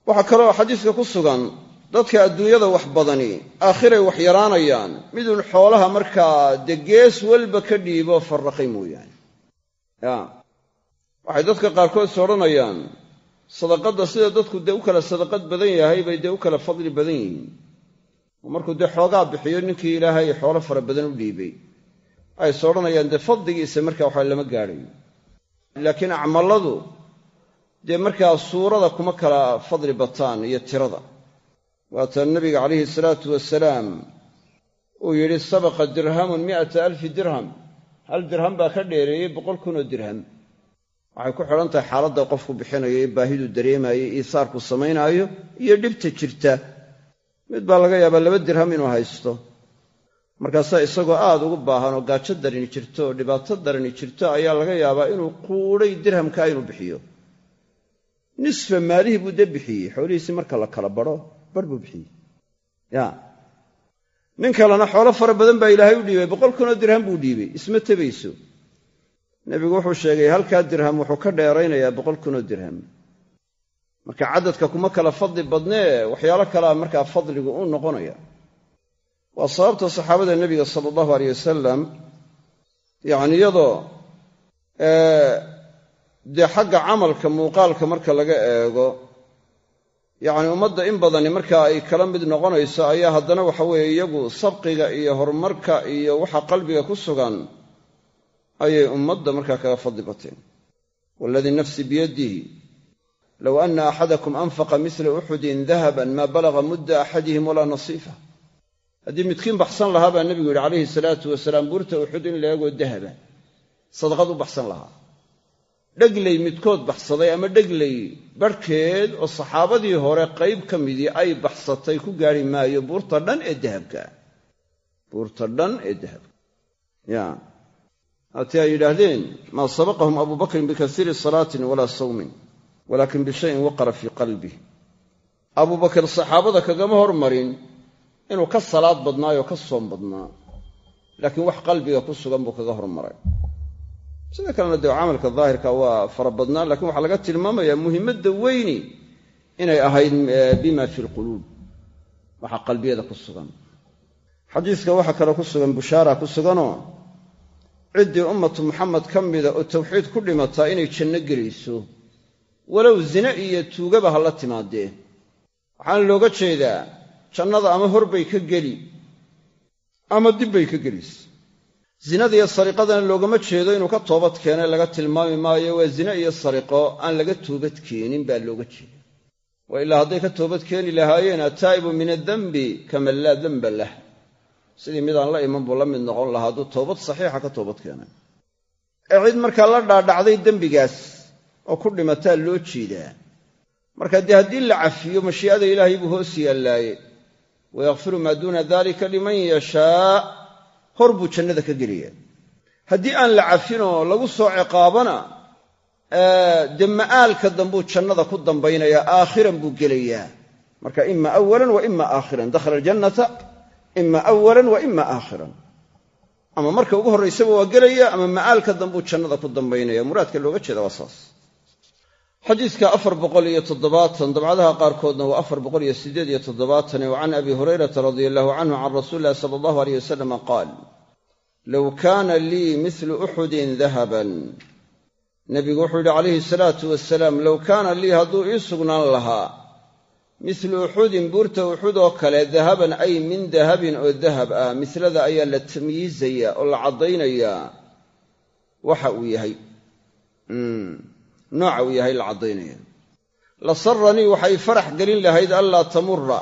waxaa kaloo xadiiska ku sugan dadka adduunyada wax badani aakhiray wax yaraanayaan midun xoolaha markaa dee gees walba ka dhiibo farraqay mooyaane. Ya waxay dadka qaarkood is odhanayaan sadaqadda sida dadku dee u kala sadaqad badan yahay bay dee u kala fadli badan yihiin. Oo markuu dee xoogaa bixiyo ninkii ilaahay xoolo fara badan u dhiibay. Ay is odhanayaan dee fadligiisa markaa waxa lama gaadhayo laakiin acmaladu dee markaa suurada kuma kala fadli bataan iyo tirada. Waata nabiga calayhi salaatu wasalaam uu yidhi sabaqa dirhamun mi'ata alfi dirham. Hal dirham baa ka dheereeyey boqol kunoo dirham. Waxay ku xidhan tahay xaaladda qofku bixinayo ee baahidu dareemaayo iisaarku samaynaayo iyo dhibta jirta. Mid baa laga yaabaa laba dirham inuu haysto. Markaasaa isagoo aad ugu baahan oo gaajo darani jirto oo dhibaato darani jirto ayaa laga yaabaa inuu quudhay dirhamkaa inuu bixiyo nisfa maalihii buu dee bixiyey. Xoolihiisii marka la kala badho barh buu bixiyey. Ya. Nin kalena xoolo fara badan baa ilaahay u dhiibay. Boqol kunoo dirham buu dhiibay. Isma tebayso nebigu wuxuu sheegay halkaa dirham wuxuu ka dheeraynayaa boqol kunoo dirham. Marka caddadka kuma kala fadli badnee waxyaalo kalea markaa fadligu u noqonaya. Waa sababta saxaabada nebiga sala allahu aleyh wasalam dee xagga camalka muuqaalka marka laga eego yacni ummadda in badani markaa ay kala mid noqonayso ayaa haddana waxa weeye iyagu sabqiga iyo horumarka iyo waxa qalbiga ku sugan ayay ummadda markaa kaga fadli bateen. Waaladii nafsi biyadihi low anna axadakum anfaqa misla uxudin dahaban maa balaga mudda axadihim walaa nasiifa. Haddii midkiin baxsan lahaa baa nebigu yidhi calayhi salaatu wasalaam buurta uxud in la eegoo dahaba sadaqad u baxsan lahaa dhegley midkood baxsaday ama dhegley barhkeed oo saxaabadii hore qayb ka midii ay baxsatay ku gaari maayo buurta dhan ee dahabka. Buurta dhan ee dahabka. Ya. Haatii ay yidhaahdeen maa sabaqahum abuu bakrin salaatin walaa sawmin walaakin bishayin waqara fii qalbih abuu saxaabada kagama hormarin inuu ka salaad badnaayoo ka soom badnaa. Laakiin wax qalbiga ku sugan buu kaga hormaray sida kalena dee camalka daahirka waa fara badnaa lakiin waxaa laga tilmaamayaa muhimmadda weyni inay ahayd bima fi lquluub. Waxa qalbiyada ku sugan. Xadiiska waxaa kaloo ku sugan bushaara ku suganoo ciddii ummatu muxamed ka mida oo tawxiid ku dhimataa inay janno gelayso walow zine iyo tuugaba ha la timaadee waxaana looga jeedaa jannada ama horbay ka geli ama dibbay ka gelaysa zinada iyo sariqadana loogama jeedo inuu ka toobad keenay laga tilmaami maayo waa zine iyo sariqo aan laga toobad keenin baa looga jeeda waa ilaa hadday ka toobad keeni lahaayeen attaa'ibu min addenbi kaman laa denba lah. Sidii midaan la iman buu la mid noqon lahaa hadduu toobad saxiixa ka toobad keenay. Ee cid markaa la dhaadhacday dembigaas oo ku dhimataa loo jeedaa. Marka dee haddii la cafiyo mashii'ada ilaahay buu hoos yaallaaye. Wayakfiru maa duuna dalika liman yashaa hor buu jannada ka gelaya haddii aan la cafinoo lagu soo ciqaabana dee ma'aalka dambuu jannada ku dambaynayaa aakhiran buu gelayaa. Marka ima awalan wa ima aakhiran. Dakhala aljannata ima awalan wa ima aakhiran. Ama marka ugu horraysaba waa gelaya ama ma'aalka dambuu jannada ku dambaynaya. Muraadka looga jeeda waa saas xadiidka afar boqol iyo toddobaatan dabcadaha qaarkoodna waa afar boqol iyo siddeed iyo toddobaatan wa can abi hurayrata radia allahu canhu can rasuuli illahi sala allahu aleyh wasalama qaal low kaana lii midlu uxudin dahaban. Nebigu wuxuu yidhi calayhi salaatu wasalaam low kaana lii hadduu ii sugnaan lahaa midlu uxudin buurta uxud oo kale dahaban ay min dahabin oo dahab ah mislada ayaa la tamyiizaya oo la caddaynayaa waxa uu yahay nooca uu yahay la caddaynaya. La saranii waxay farax gelin lahayd allaa tamura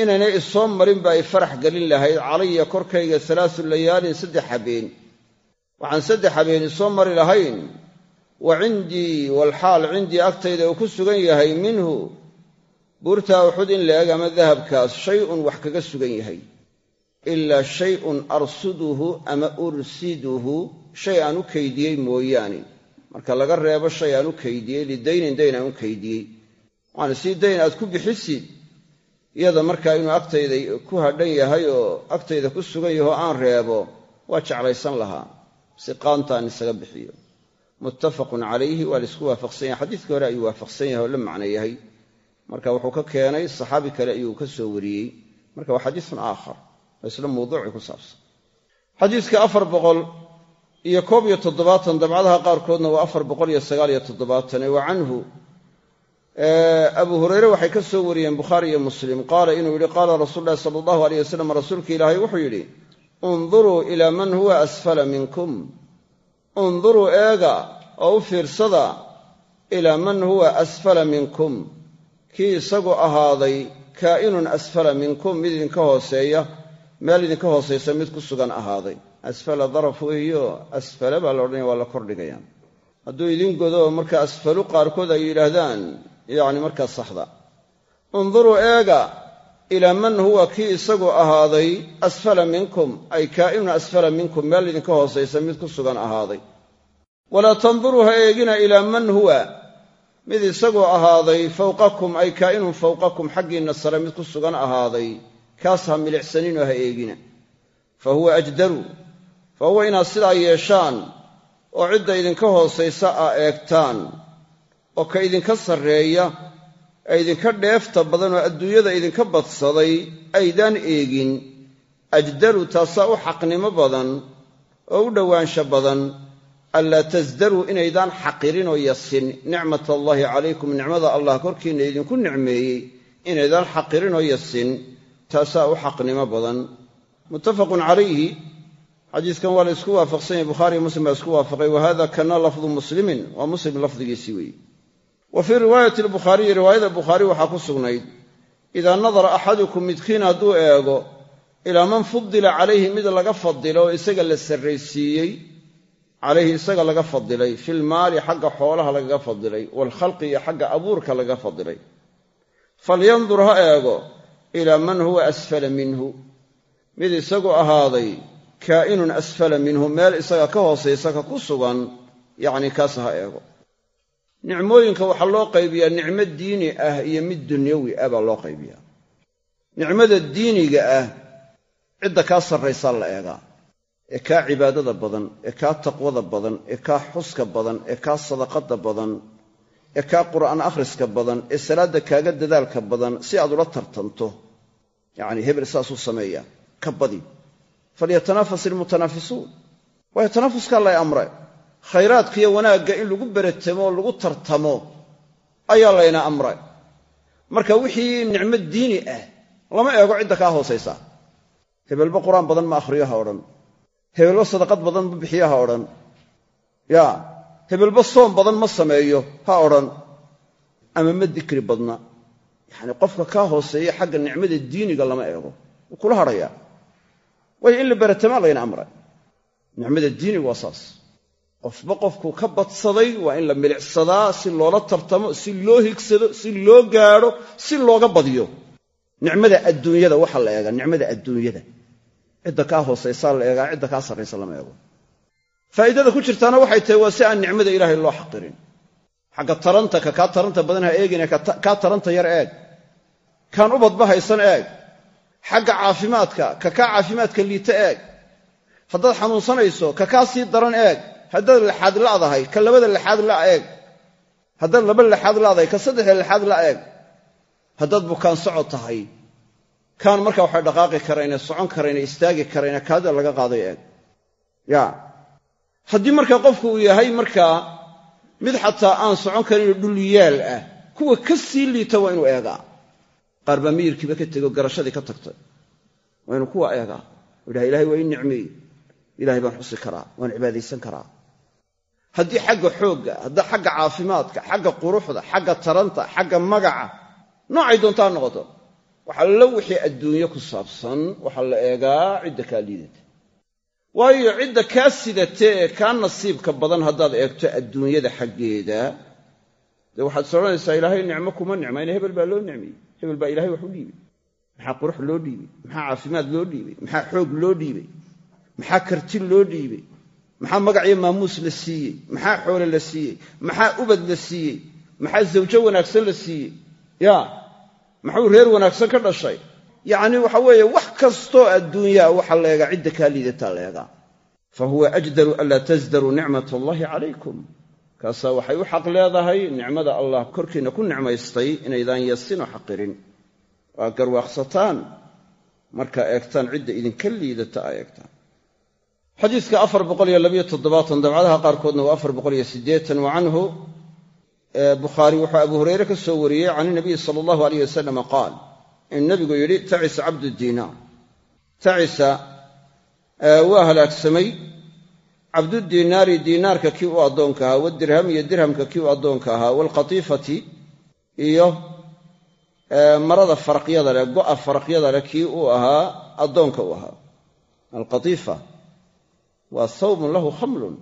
inaynay isoo marinba ay farax gelin lahayd calaya korkayga salaasu layaalin saddex habeen. Waxaan saddex habeen isoo mari lahayn. Wa cindii walxaal cindii agtayda uu ku sugan yahay minhu. Buurtaa uxud in la eg ama dahabkaas shay-un wax kaga sugan yahay. Ilaa shay-un arsuduhu ama ursiduhu. Shay aan u kaydiyey mooyaane marka laga reebo shay aan u kaydiyey lidaynin dayn aan u kaydiyey. Waana sii dayn aad ku bixisid iyada markaa inuu agtayda ku hadhan yahay oo agtayda ku sugan yaho aan reebo waa jeclaysan lahaa. Si qaantaan isaga bixiyo. Muttafaqun calayhi waa la isku waafaqsan yahay. Xadiidkii hore ayuu waafaqsan yahay oo la macno yahay. Marka wuxuu ka keenay saxaabi kale ayuu ka soo wariyey. Marka waa xadiisun aakhar oo isla mawduucii ku saabsan. Xadiidka afar boqol iyo koob iyo toddobaatan dabcadaha qaarkoodna waa afar boqol iyo sagaal iyo toddobaatan. Canhu abu hureyre waxay ka soo wariyeen bukhaari iyo muslim. Qaala inuu yidhi qaala rasuulu llahi sala allahu aleyh wasalam rasuulka ilaahay wuxuu yidhi unduruu ilaa man huwa asfala minkum. Unduruu eega oo u fiirsada ilaa man huwa asfala minkum. Kii isagu ahaaday kaa'inun asfala minkum mid idinka hooseeya meel idinka hoosaysa mid ku sugan ahaaday asfala daraf weeyo asfala baa la odhanaya waa la kordhigaya hadduu idin godo marka asfalu qaarkood ay yidhaahdaan yacni markaa saxda. Unduruu eega ilaa man huwa kii isagu ahaaday asfala minkum ay kaa'inun asfala minkum meel idinka hoosaysa mid ku sugan ahaaday. Walaa tanduruu ha eegina ilaa man huwa mid isagu ahaaday fawqakum ay kaa'inun fawqakum xaggiinna sare mid ku sugan ahaaday. Kaas ha milicsaninoo ha eegina. Fa huwa ajdaru fa huwa inaad sidaa yeeshaan oo cidda idinka hoosaysa aa eegtaan oo ka idinka sarreeya ee idinka dheefta badan oo adduunyada idinka badsaday aydaan eegin. Ajdaru taasaa u xaqnimo badan oo u dhowaansha badan. Anlaa tasdaruu inaydaan xaqirin oo yasin. Nicmat allaahi calaykum nicmada allah korkiinna idinku nicmeeyey inaydaan xaqirin oo yasin. Taasaa u xaqnimo badan. Muttafaqun calayhi xadiiskan waa la isku waafaqsan yahy bukhaariyo muslim baa isku waafaqay wa kana lafdu muslimin waa muslim lafdigiisii weeye wa fii riwaayati albukhaariyi riwaayada bukhaari waxaa ku sugnayd idaa nadara axadukum midkiin hadduu eego ilaa man fudila calayhi mid laga fadilo oo isaga la sarraysiiyey calayhi isaga laga fadilay filmaali xagga xoolaha lagaga fadilay waalkhalqi iyo xagga abuurka lagaga fadilay. Falyandur ha eego ilaa man huwa asfala minhu. Mid isagu ahaaday kaa'inun asfala minhu meel isaga ka hoosaysa ka ku sugan yacni kaas ha eego. Nicmooyinka waxaa loo qaybiyaa nicmo diini ah iyo mid dunyawi ah baa loo qaybiyaa. Nicmada diiniga ah cidda kaa sarraysaa la eegaa. Ee kaa cibaadada badan ee kaa taqwada badan ee kaa xuska badan ee kaa sadaqada badan ee kaa qur'aan akhriska badan ee salaadda kaaga dadaalka badan si aad ula tartanto. Yacni hebel saasuu sameeyaa ka badi falyatanafas ilmutanaafisuun waayo tanaafuskaa lay amre khayraadkiiyo wanaagga in lagu beratamo oo lagu tartamo ayaa layna amray marka wixii nicmo diini ah lama eego cidda kaa hoosaysa hebelba qur'aan badan ma akhriyo ha odhan hebelba sadaqad badan ma bixiyo ha odhan ya hebelba soom badan ma sameeyo ha odhan ama ma dikri badna yacni qofka kaa hooseeya xagga nicmada diiniga lama eego wuu kula hadhayaa waayo in la beratamaa layna amray nicmada diiniga waa saas. Qofba qofkuu ka badsaday waa in la milicsadaa si loola tartamo si loo higsado si loo gaadho si looga badiyo. Nicmada adduunyada waxaa la eegaa nicmada adduunyada. Cidda kaa hoosaysaa la eegaa cidda kaa sarraysa lama eego. Faa'iidada ku jirtaana waxay tahay waa si aan nicmada ilaahay loo xaqirin. Xagga taranta ka kaa taranta badan ha eegine kaa taranta yar eeg. Kaan ubadba haysan eeg xagga caafimaadka ka kaa caafimaadka liita eeg. Haddaad xanuunsanayso ka kaa sii daran eeg. Haddaad laxaad la'dahay ka labada laxaad la eeg. Haddaad laba laxaad la'dahay ka saddexda laxaad la eeg. Haddaad bukaan socod tahay. Kaan markaa waxay dhaqaaqi karayne socon karayne istaagi karayne kaadida laga qaaday eeg. Ya. Haddii markaa qofku uu yahay markaa mid xataa aan socon karinoo dhulyaal ah kuwa ka sii liita waa inuu eegaa qaar baa miyirkiiba ka tego garashadii ka tagtay. Waa inuu kuwa eegaa u dhaha ilahay waa ii nicmeey ilahay baan xusi karaa waan cibaadaysan karaa. Haddii xagga xoogga hadda xagga caafimaadka xagga quruxda xagga taranta xagga magaca noocay doontaa noqoto. Waxaa la wixii adduunye ku saabsan waxaa la eegaa cidda kaa liidata. Waayo cidda kaa sidata kaa nasiibka badan haddaad eegto adduunyada xaggeeda. Dee waxaad is odhanaysaa ilaahay nicmo kuma nicmayna hebel baa loo nicmeyey hebel baa ilahay wax u dhiibay. Maxaa qurux loo dhiibay? Maxaa caafimaad loo dhiibay? Maxaa xoog loo dhiibay? Maxaa karti loo dhiibay? Maxaa magac iyo maamuus la siiyey? Maxaa xoole la siiyey? Maxaa ubad la siiyey? Maxaa zawjo wanaagsan la siiyey? Ya maxuu reer wanaagsan ka dhashay? Yacni waxa weeye wax kastoo adduunyaa waxa leega cidda kaa liidataa leegaa fa huwa ajdaru anlaa tasdaruu nicmat allahi calaykum kaasaa waxay u xaq leedahay nicmada allah. Korkiinna ku nicmaystay inaydaan yasinoo xaqirin. Waa garwaaqsataan. Markaa eegtaan cidda idinka liidata aa eegtaan. Xadiidka afar boqoliyo labiyo toddobaatan dabcadaha qaarkoodna waa afar boqoliyo siddeetan wa canhu. Bukhaari wuxuu abu hureyre ka soo wariyey can inabiyi sala allahu aleyh wasalama qaal. In nabigu yidhi tacisa cabdu diinaar. Tacisa waa halaagsamay cabdudiinaari diinaarka kii u addoonka ahaa wadirham iyo dirhamka kii u addoonka ahaa waalqatiifati iyo marada faraqyada leh go'a faraqyada leh kii uu ahaa addoonka u ahaa. Alqatiifa waa sawbun lahu khamlun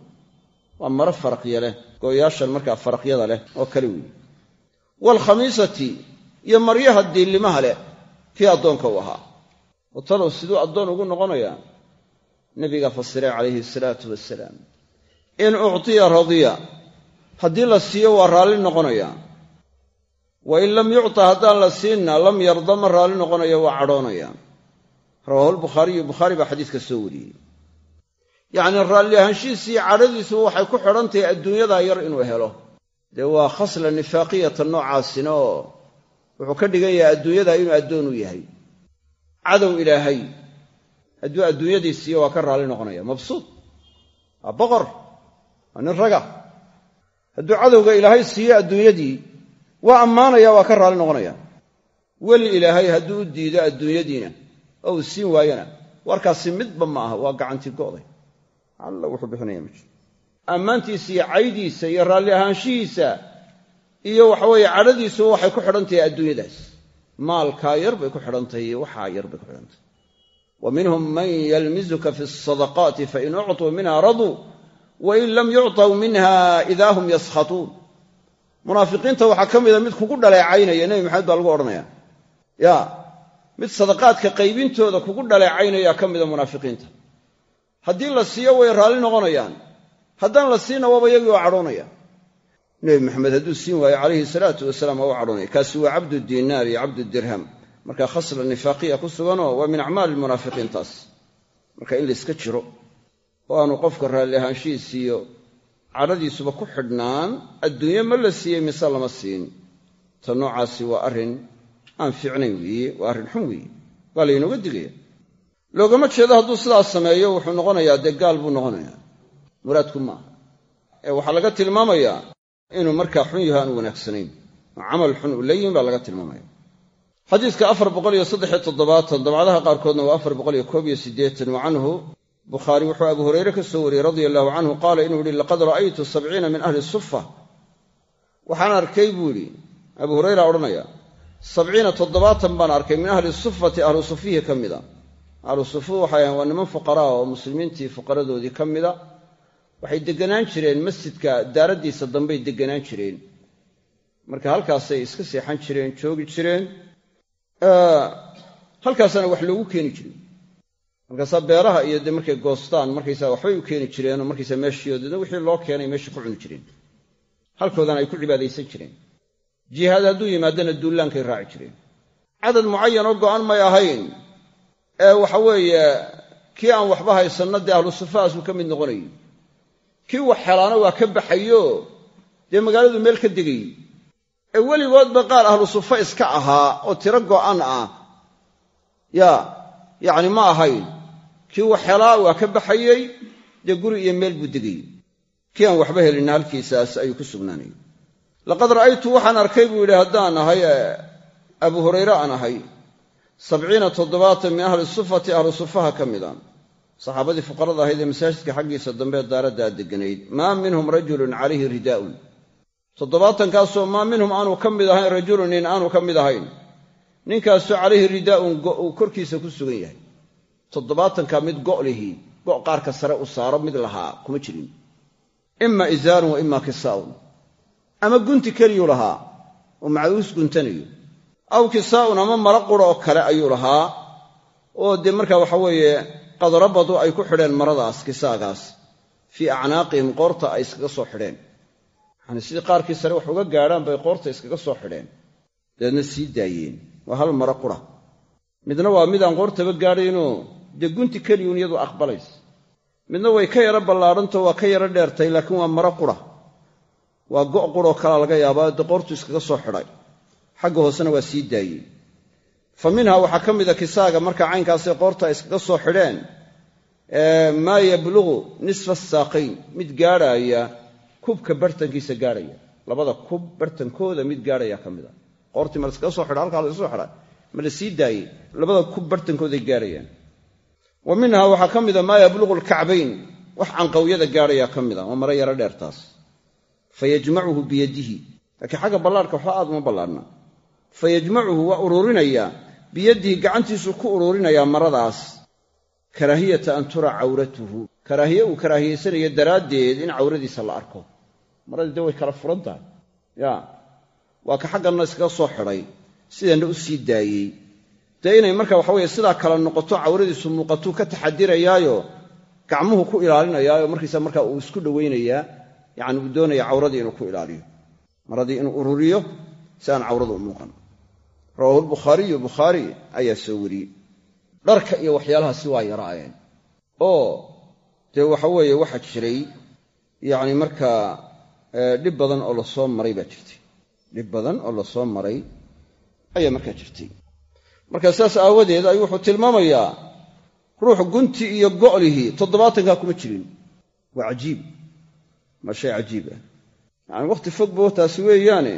waa maro faraqya leh gooyaashan markaa faraqyada leh oo kale weyi waalkhamiisati iyo maryaha diillimaha leh kii addoonka u ahaa. Watalow siduu addoon ugu noqonayaa nabigaa fasiray calayhi salaatu wasalaam in uctiya radiya haddii la siiyo waa raalli noqonaya. Wa in lam yucta haddaan la siinna lam yarda ma raalli noqonayo waa cadhoonaya. Rawaahu lbukhaariyu bukhaari baa xadiiska soo wariyey. Yacnii raalli ahaanshihiisiiyo cadhadiisu waxay ku xidhan tahay adduunyadaa yar inuu helo. Dee waa khasla nifaaqiyata noocaasina oo wuxuu ka dhigan yahay adduunyadaa inuu addoon u yahay. Cadow ilaahay hadduu adduunyadiisiiyo waa ka raalli noqonaya mabsuud. Waa boqor waa nin raga. Hadduu cadowga ilaahay siiyo adduunyadii waa ammaanaya waa ka raalli noqonaya. Weli ilaahay hadduu u diido adduunyadiina oo uu siin waayana warkaasi midba ma aha waa gacantii go'day. Alla wuxuu bixinaya ma ammaantiisa iyo caydiisa iyo raalli ahaanshihiisa iyo waxaweeye cadhadiisu waxay ku xidhan tahay adduunyadaas. Maalkaa yar bay ku xidhan tahay iyo waxaa yar bay ku xidhan tahay wa minhum man yalmizuka fi asadaqaati fain ucطuu minha raduu wain lam yucطaw minha ida hum yaskhatuun munaafiqiinta waxaa ka mida mid kugu dhaleecaynaya nebi maxamed baa lagu odhanaya ya mid sadaqaadka qaybintooda kugu dhaleecaynaya ka mida munaafiqiinta haddii la siiyo way raalli noqonayaan haddaan la siinna waaba yagii oo cadhoonaya nebi maxamed hadduu siin waayo calayhi salaatu wasalaam waa u cadhoonaya kaasi waa cabdu diinaar iyo cabdu dirham marka khasla nifaaqiya ku suganoo waa min acmaali lmunaafiqiin taas. Marka in layska jiro oo aanu qofka raalli ahaanshihiisiiyo cadhadiisuba ku xidhnaan adduunye ma la siiyey mise lama siin. Ta noocaasi waa arrin aan fiicnayn weeye waa arrin xun weeye waa laynooga digaya loogama jeedo hadduu sidaas sameeyo wuxuu noqonayaa dee gaal buu noqonayaa. Muraadku maaha ee waxaa laga tilmaamayaa inuu markaa xun yaho aanu wanaagsanayn. Camal xun uu la baa laga tilmaamaya xadiidka afar boqoliyo saddexiyo toddobaatan dabcadaha qaarkoodna waa afar boqoliyo koob iyo siddeetan. Wa canhu bukhaari wuxuu abu hureyre ka soo wariyey radia allahu canhu qaala inuu yidhi laqad ra'aytu sabciina min ahli sufa waxaan arkay buu yidhi abu hureyra odhanaya sabciina toddobaatan baan arkay min ahli sufati ahlu sufihi ka mida. Ahlu sufu waxay ahayn waa niman fuqaraa oo muslimiintii fuqaradoodii ka mida. Waxay deganaan jireen masjidka daaraddiisa dambey deganaan jireen. Marka halkaasay iska seexan jireen joogi jireen halkaasana wax loogu keeni jiray. Markaasaa beeraha iyo dee markay goostaan markaysaa waxbay u keeni jireenoo markaysaa meeshiio deedna wixii loo keenay meeshii ku cuni jireen. Halkoodana ay ku cibaadaysan jireen. Jihaad hadduu yimaadana duullaankay raaci jireen. Cadad mucayan oo go'an may ahayn. Ee waxa weeye kii aan waxba haysanna dee ahlu sufahaasuu ka mid noqonayay. Kii wax helaana waa ka baxayo dee magaaladu meel ka degayey ee weligoodba qaar ahlu sufa iska ahaa oo tiro go'an ah. Yaa yacni ma ahayn. Kii wax helaa waa ka baxayey dee guri iyo meel buu degayey. Kii aan waxba helinna halkiisaas ayuu ku sugnaanayay laqad ra'aytu waxaan arkay buu yidhi haddaan ahay abu hurayre aan ahay. Sabciina min ahli sufati ahlu sufaha ka mida saxaabadii fuqarada ahayd ee masaajidka xaggiisa dambe daaraddaa degganayd maa minhum rajulun calayhi ridaa'un toddobaatankaasoo maa minhum aanu ka mid ahayn rajulun nin aanu ka mid ahayn. ninkaasoo calayhi ridaa'un go' uu korkiisa ku sugan yahay. toddobaatankaa mid go' lihii go' qaarka sare u saaro mid lahaa kuma jirin. ima izaarun wa ima kisaa'un. ama gunti keliyuu lahaa oo macduus guntanayo. aw kisaa'un ama mara qura oo kale ayuu lahaa oo dee markaa waxa weeye qadrabadu ay ku xidheen maradaas kisaagaas. fii acnaaqihim qoorta ay iskaga soo xidheen yani sidii qaarkii sare wax uga gaadhaan bay qoorta iskaga soo xidheen. Dabeedna sii daayeen. Waa hal maro qura. Midna waa midaan qoortaba gaadhaynoo dee gunti keliyuun iyadu aqbalays midna way ka yaro ballaadhantao waa ka yaro dheertay laakiin waa maro qura. Waa go' quroo kalaa laga yaabaa dee qoortu iskaga soo xidhay. Xagga hoosena waa sii daayey fa minhaa waxaa ka mida kisaaga markaa caynkaasay qoorta iskaga soo xidheen maa yablugu nisfa asaaqayn mid gaadhaaya kubka bartankiisa gaadhaya labada kub bartankooda mid gaadhaya ka mida. Qoortii ma laskaga soo xidha halkaa la soo xidha. Ma la sii daayey. Labada kub bartankooday gaadhayaan wa minhaa waxaa ka mida maa yablugu alkacbayn. Wax canqawyada gaadhaya ka mida waa maro yaro dheertaas. Fa yajmacuhu biyadihi. Laakiin xagga ballaarhka waxba aad uma ballaarhna fa waa uruurinayaa. Biyadihi gacantiisuu ku uruurinayaa maradaas. Karaahiyata an tura cawratuhu. Karaahiye uu karaahiyaysanayo daraaddeed in cawradiisa la arko maradii dee way kala furan tahay. Ya waa ka xagganna iskaga soo xidhay sidanna u sii daayey. Dee inay marka waxa weye sidaa kala noqoto cawradiisu muuqatuu ka taxadirayaayo gacmuhu ku ilaalinayaayo markiisa markaa uu isku dhowaynayaa yacni uu doonaya cawradii inuu ku ilaaliyo. Maradii inuu ururiyo si aan cawradu u muuqan. Rawaahu lbukhaariyu bukhaari ayaa soo wariyey. Dharka iyo waxyaalahaasi waa yaraayeen. Oo dee waxa weeye waxaa jiray yacni markaa dhib badan oo la soo maray baa jirtay. Dhib badan oo la soo maray ayaa markaa jirtay. Marka saas aawadeed ayuu wuxuu tilmaamayaa ruux gunti iyo go'lihii toddobaatankaa kuma jirin. Waa cajiib. Waa shay cajiib ah. Yacani wakhti fogbo taasi weeyaane.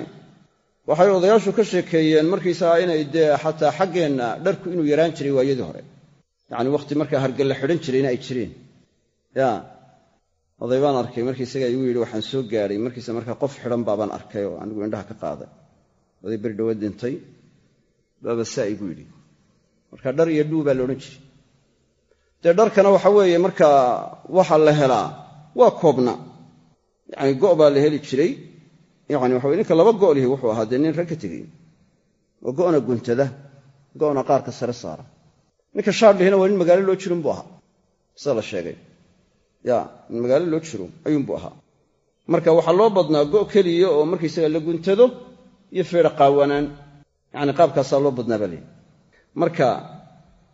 Waxay odayaashu ka sheekeeyeen markaysagaa inay dee xataa xaggeenna dharku inuu yaraan jiray waayadii hore. Yacni wakhti markaa hargalla xidhan jirayna ay jireen. Ya oday baan arkay markiisagaa igu yidhi waxaan soo gaadhay. Markiisa markaa qof xidhan baabaan arkay oo anigu indhaha ka qaaday. Oday beri dhawa dintay baaba saa igu yidhi. Marka dhar iyo dhuu baa la odhan jiray. Dee dharkana waxa weeye markaa waxa la helaa waa koobna. Yacni go' baa la heli jiray. Yacni waxa weye ninka laba go' lihi wuxuu ahaa dee nin rag ka tegey oo go'na guntada go'na qaarka sare saara. Ninka shaar lihina waa nin magaalo loo jirin buu ahaa. Sida la sheegay ya magaalo loo jiro ayuunbuu ahaa. Marka waxaa loo badnaa go' keliya oo markaysaga la guntado iyo feedha qaawanaan. Yacni qaabkaasaa loo badnaa baa marka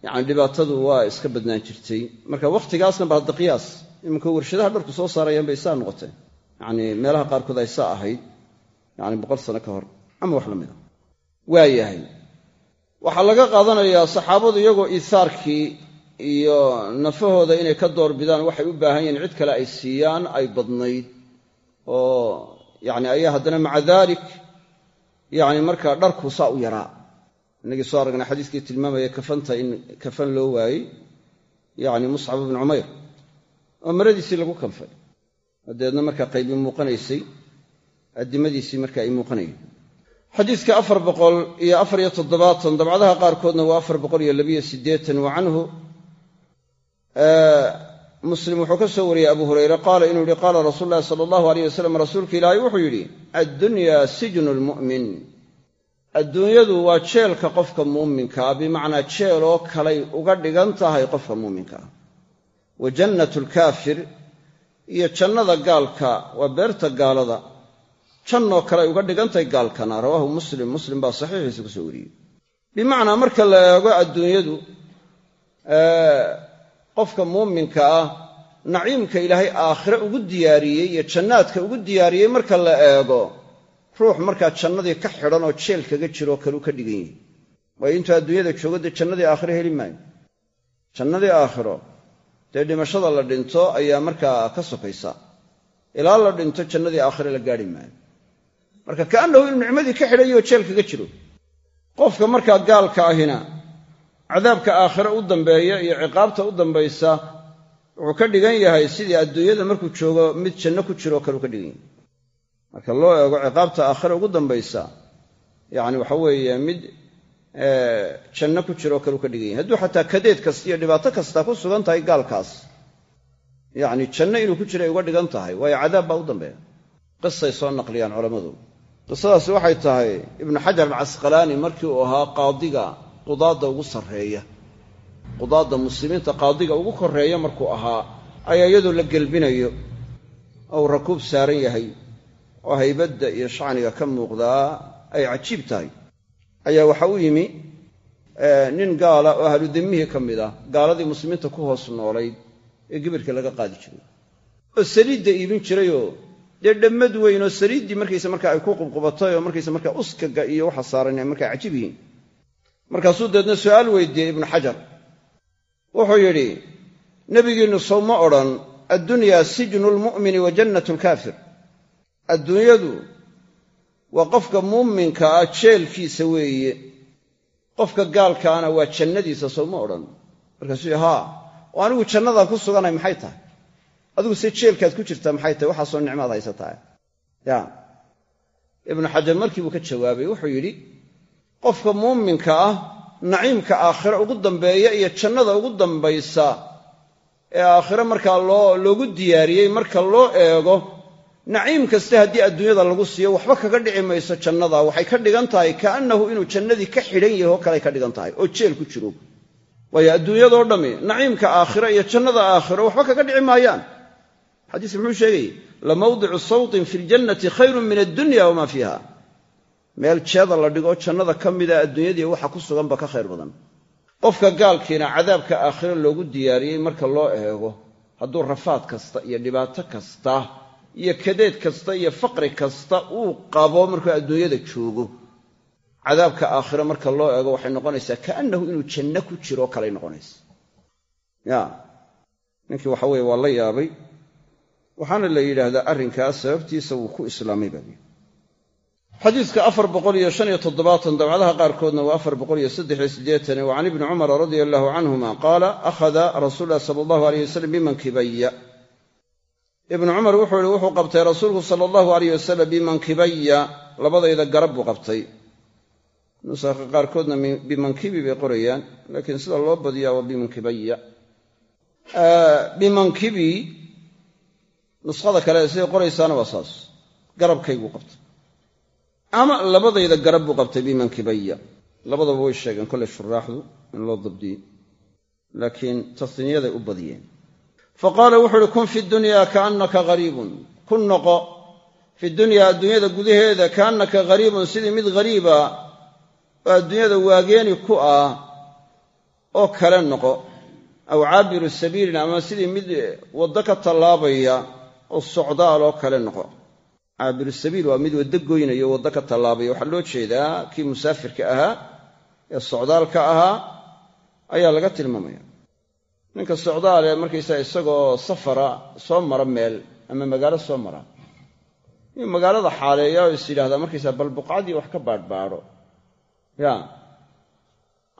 yacni dhibaatadu waa iska badnaan jirtay. Marka wakhtigaasna ba hadda qiyaas. Iminka warshadaha dharku soo saarayaan bay saa noqotee yacni meelaha qaarkood ay saa ahayd. Yacni boqol sano ka hor. Ama wax la mida waa yahay. Waxaa laga qaadanayaa saxaabadu iyagoo iihaarkii iyo nafahooda inay ka doorbidaan waxay u baahan yihiin cid kale ay siiyaan ay badnayd. Oo yacni ayaa haddana maca daalik yacni markaa dharku saa u yaraa. Innagii soo aragnay xadiiskii tilmaamaya kafanta in kafan loo waayey yacni muscab ibnu cumayr oo maradiisii lagu kanfay. Dabeedna markaa qaybi muuqanaysay addimadiisii marka ay muuqanayeen xadiidka afar boqol iyo afar iyo toddobaatan dabcadaha qaarkoodna waa afar boqol iyo labiyo siddeetan wa muslim wuxuu ka soo wariyey abu hurayre qaala inuu yihi qaala rasuulu llahi sala allahu aleyh wasalam rasuulka ilaahay wuxuu yidhi addunyaa sijnu lmu'min adduunyadu waa jeelka qofka muuminkaa bimacnaa jeeloo kalay uga dhigan tahay qofka muuminka. Ah wa jannatu lkaafir iyo jannada gaalka waa beerta gaalada. Jannoo kaley uga dhigantahay gaalkana rawaahu muslim muslim baa saxiixiisa ku soo wariyey. Bimacnaa marka la eego adduunyadu qofka muuminka ah naciimka ilaahay aakhire ugu diyaariyey iyo jannaadka ugu diyaariyey marka la eego ruux markaa jannadii ka xidhan oo jeel kaga jiroo kaleu ka dhigan yihi waayo intuu adduunyada joogo dee jannadii aakhire heli maayo. Jannadii aakhiro dee dhimashada la dhinto ayaa markaa ka sokaysa. Ilaa la dhinto jannadii aakhire la gaadhi maayo. Marka kaannahu inuu nicmadii ka xidhayo oo jeel kaga jiro. Qofka markaa gaalka ahina cadaabka aakhire u dambeeya iyo ciqaabta u dambaysa wuxuu ka dhigan yahay sidii adduunyada markuu joogo mid janno ku jiroo kale u ka dhigan yahay. Marka loo eego ciqaabta aakhire ugu dambaysa yacni waxa weeye mid janno ku jiroo kale u ka dhigan yahay. Hadduu xataa kadeed kasta iyo dhibaato kasta ku sugan tahay gaalkaas yacni janno inuu ku jiray uga dhigan tahay waayo cadaab baa u dambeeya. Qisay soo naqliyaan culammadu. Qisadaasi waxay tahay ibnu xajar alcasqalaani markii uu ahaa qaadiga qudaadda ugu sarreeya. Qudaadda muslimiinta qaadiga ugu korreeya markuu ahaa ayaa iyadoo la gelbinayo. Oo uu rakuub saaran yahay oo haybadda iyo shacniga ka muuqdaa ay cajiib tahay. Ayaa waxa u yimi nin gaala oo ahlu dimmihii ka mid ah gaaladii muslimiinta ku hoos noolayd ee gibirka laga qaadi jiray. Oo saliidda iibin jirayoo dee dhammad weyn oo saliiddii markaysa markaa ay ku qubqubatay oo markaysa markaa uskaga iyo waxa saaran markaa cajiib yihiin markaasuu deedna su'aal weydiiyey ibnu xajar. Wuxuu yidhi nebigiinnu sow ma odhan addunyaa sijnu lmu'mini wa jannatu lkaafir adduunyadu waa qofka muuminka ah jeelkiisa weeye. Qofka gaalkaana waa jannadiisa sow ma odhan. Markaasuu yidhi haa oo anigu jannadaan ku suganay maxay tahay? Adigu se jeelkaad ku jirtaa maxay tahay? Waxaasoo nicmaad haysataa ya ibnu xajar markii buu ka jawaabay wuxuu yidhi qofka muuminka ah naciimka aakhire ugu dambeeya iyo jannada ugu dambaysa ee aakhire markaa loo loogu diyaariyey marka loo eego naciim kaste haddii adduunyada lagu siiyo waxba kaga dhici mayso jannada. Waxay ka dhigan tahay kaannahu inuu jannadii ka xidhan yahay oo kaley ka dhigan tahay oo jeel ku jiro. Waayo adduunyadoo dhammi naciimka aakhire iyo jannada aakhiro waxba kaga dhici maayaan. Xadiiska muxuu sheegayey lamawdicu sawtin fi ljannati khayrun min addunya wamaa fiiha meel jeeda la dhigo jannada ka mida adduunyadii waxa ku suganba ka khayr badan. Qofka gaalkiina cadaabka aakhire loogu diyaariyey marka loo eego hadduu rafaad kasta iyo dhibaato kasta iyo kadeed kasta iyo faqri kasta uu qabo markuu adduunyada joogo cadaabka aakhire marka loo eego waxay noqonaysaa kaannahu inuu janno ku jiroo kalay noqonaysa. Ya ninkii waxa weye waa la yaabay waxaana la yidhaahdaa arrinkaas sababtiisa wuu ku islaamay baa lii xadiidka afar boqol iyo shan iyo toddobaatan dabcadaha qaarkoodna waa afar boqol iyo saddex iyo siddeetan wa ibni cumara radia allahu canhuma qaala akhada rasuulu llahi sala allahu aleyh wasalam bimankibaya ibnu cumar wuxuu yihi wuxuu qabtay rasuulku sala allahu aleyh wasalam bimankibaya labadayda garab buu qabtay. Nusakha qaarkoodna bimankibi bay qorayaan laakiin sida loo badiyaa waa bimankibaya bimankibi nuskhada kale siday qoraysaana waa saas. Garabkayguu qabtay ama labadayda garab buu qabtay bimankibaya labadaba way sheegeen kolley shuraaxdu in loo dabdiyey laakiin tasniyaday u badiyeen. Fa qaala wuxu uhi kun fi dunya kaannaka hariibun kun noqo fi dunyaa adduunyada gudaheeda kaannaka hariibun sidii mid hariiba oo adduunyada waageeni ku ah oo kale noqo. Aw caabiru sabiilin ama sidii mid waddo ka tallaabaya oo socdaal oo kale noqo caabiru sabiil waa mid waddo goynayo waddo ka tallaabaya waxaa loo jeedaa kii musaafirka ahaa ee socdaalka ahaa ayaa laga tilmaamaya. Ninka socdaal ee markaysaa isagoo safara soo mara meel ama magaalo soo mara. Inuu magaalada xaaleeya oo is yidhahdaa markaysaa bal buqcadii wax ka baadhbaadho ya.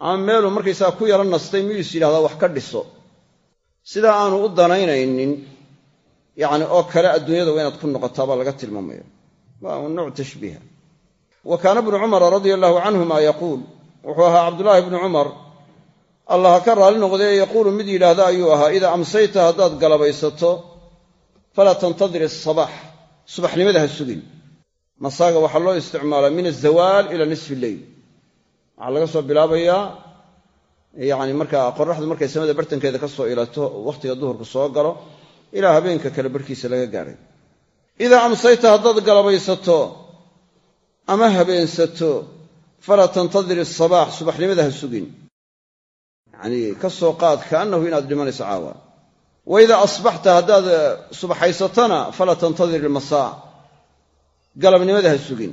Ama meeluu markaysaa ku yaro nastay miyuu is yidhahdaa wax ka dhiso? Sidaa aanu u danaynaynin yacni oo kale adduunyada waa inaad ku noqotaa baa laga tilmaamaya waa nooc tashbiiha. Wa kaana bnu cumara radia allahu canhuma yaquul. Wuxuu ahaa cabdullaahi bnu cumar. Allah ha ka raalli noqdee yaquulu mid yidhaahda ayuu ahaa idaa amsayta haddaad galabaysato falaa tantadir asabaax subaxnimada ha sugin. Masaaga waxaa loo isticmaalaa min azawaal ila nisfi leyl waxaa laga soo bilaabayaa yacni markaa qoraxdu markay samada bartankeeda ka ilato wakhtiga duhurku soo galo ilaa habeenka kale barhkiisa laga gaadhay idaa amsayta haddaad galabaysato ama habeensato falaa tantadir asabaax subaxnimada ha sugin. Yacnii ka soo qaad kaannahu inaad dhimanayso caawa. Wa idaa asbaxta haddaad subaxaysatona falaa tantadir ilmasaa galabnimada ha sugin.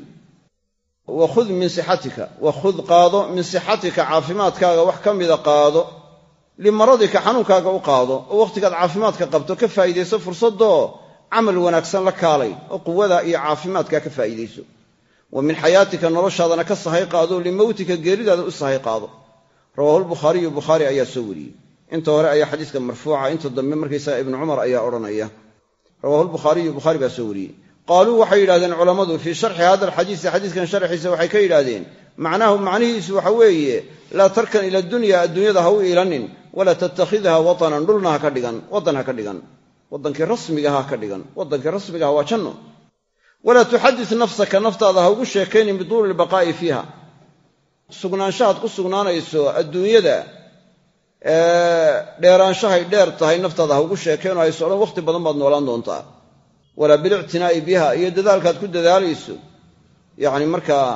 Wakhud min sixatika wakhud qaado min sixatika caafimaadkaaga wax ka mida qaado limaradika xanuunkaaga u qaado oo wakhtigaad caafimaadka qabto ka faa'iidayso fursadoo camal wanaagsan la kaalay oo quwada iyo caafimaadkaa ka faa'iidayso. Wa min xayaatika noloshaadana ka sahay qaado limowtika geeridaada u sahay qaado. Rawaahu lbukhaariyu bukhaari ayaa soo wariyey. Inta hore ayaa xadiiska marfuuca inta dambe markaysaga ibnu cumar ayaa odhanaya. Rawaahu lbukhaariyu bukhaari baa soo wariyey. Qaaluu waxay yidhahdeen culammadu fii sharxi hada alxadiisi xadiiskan sharxiisa waxay ka yidhaahdeen macnaahu macnihiisu waxa weeye laa tarkan ila dunya adduunyada ha u iilanin walaa tattakhidha watanan dhulna ha ka dhigan waddan ha ka dhigan waddankii rasmigaha ha ka dhigan waddankii rasmigaha waa janno. Walaa tuxadis nafsaka naftaada ha ugu sheekaynin biduuli lbaqaa'i fiiha. Sugnaanshahaad ku sugnaanayso adduunyada dheeraanshahay dheer tahay naftaada ha ugu sheekayno hayso odhan wakhti badan baad noolaan doontaa. Walaa bilictinaa'i biha iyo dadaalkaad ku dadaalayso. Yacni markaa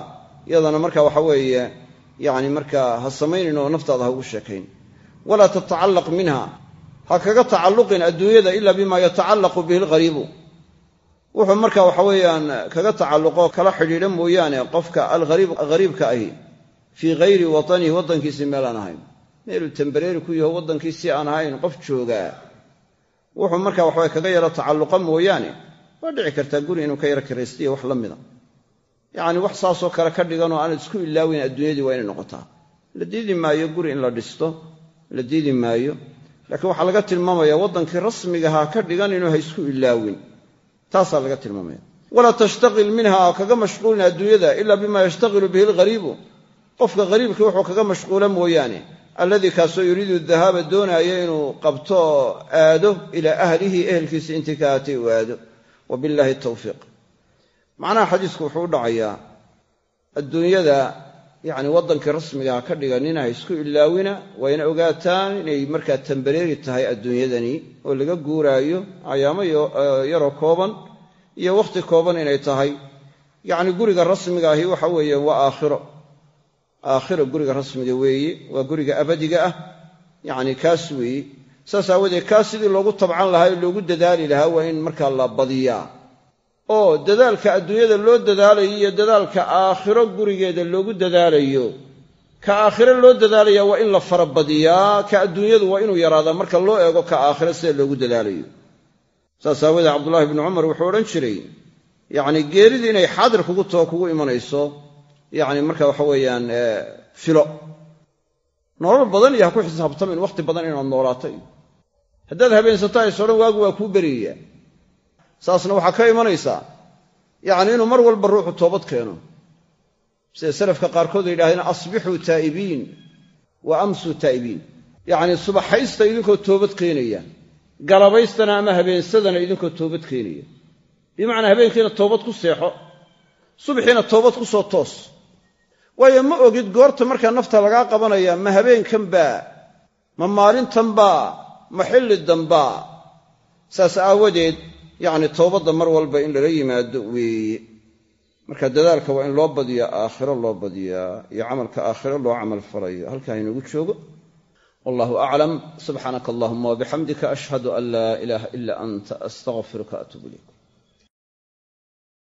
iyadana marka waxa weeye yacni markaa ha samaynin oo naftaada ha ugu sheekayn walaa tatacallaq minha. Ha kaga tacalluqin adduunyada ila bima yatacallaqu bihi alghariibu. Wuxuu marka waxa weeyaan kaga tacalluqo kala xidhiidha mooyaane qofka alghariibka ahi. Fii hayri watanihi waddankiisii meel aan ahayn. Meeluu tembareeri ku yaho waddankiisii aan ahayn qof joogaa wuxuu marka waxawe kaga yaro tacalluqa mooyaane. Waa dhici kartaa guri inuu ka yaro kiraystiyo wax la mida. Yacni wax saasoo kale ka dhiganoo aanad isku ilaaweyn adduunyadii waa inay noqotaa. La diidi maayo guri in la dhisto la diidi maayo. Laakiin waxaa laga tilmaamaya waddankii rasmigahaa ka dhigan inuu ha isku ilaawin. Taasaa laga tilmaamaya walaa tashtaqil minha kaga mashquulin adduunyada ila bima yashtaqilu bihi alghariibu. Qofka hariibkii wuxuu kaga mashquula mooyaane. Alladii kaasoo yuriidu dahaaba doonaaya inuu qabto aado ilaa ahlihi ehelkiisa intii ka aatay uu aado. Wa billaahi tawfiiq. Macnaha xadiisku wuxuu u dhacayaa adduunyada yacni waddankii rasmigaha ka dhiganina ha isku ilaawina waa ina ogaataan inay markaa tambareeri tahay adduunyadani oo laga guuraayo ayaamo yaroo kooban iyo wakhti kooban inay tahay. Yacni guriga rasmiga ahi waxa weeye waa aakhiro. Aakhiro guriga rasmiga weeye waa guriga abadiga ah. Yacni kaas weeye saas aawadeed kaas sidii loogu tabcan lahaa ee loogu dadaali lahaa waa in markaa la badiyaa oo dadaalka adduunyada loo dadaalayo iyo dadaalka aakhiro gurigeeda loogu dadaalayo ka aakhiro loo dadaalayaa waa in la farabadiyaa ka adduunyadu waa inuu yaraadaa marka loo eego ka aakhiro sida loogu dadaalayo. Saas aawadeed cabdullaahi bnu cumar wuxuu odhan jiray yacni geeridii inay xaadir kugu too kugu imanayso yacni marka waxa weeyaan filo. Nolol badan iyo ha ku xisaabtamin wakhti badan inaad noolaatay haddaad habeensato ayso waagu waa kuu beriyayaa saasna waxaa ka imanaysaa yacni inuu mar walba ruuxu toobad keeno. Sida salafka qaarkood ay asbixuu taa'ibiin wa amsuu taa'ibiin. Yacni subaxaysta idinkoo toobad keenaya. Galabaystana ama habeensadana idinkoo toobad keenaya. Bimacnaa habeenkiina toobad ku seexo subxiina toobad ku soo toos. Waayo ma ogid goorta markaa nafta lagaa qabanaya ma habeenkanbaa ma maalintanbaa ma xilli dambaa. Saas aawadeed yacni toobadda mar walba in lala yimaado weeye marka dadaalka waa in loo badiyaa aakhiro loo badiyaa iyo camalka aakhiro loo camal falayo. Halkaa inoogu joogo. Wallahu aclam subxaanaka allahuma wabixamdika ashhadu an laa ilaaha ila anta astaqfiruka atuub ilayk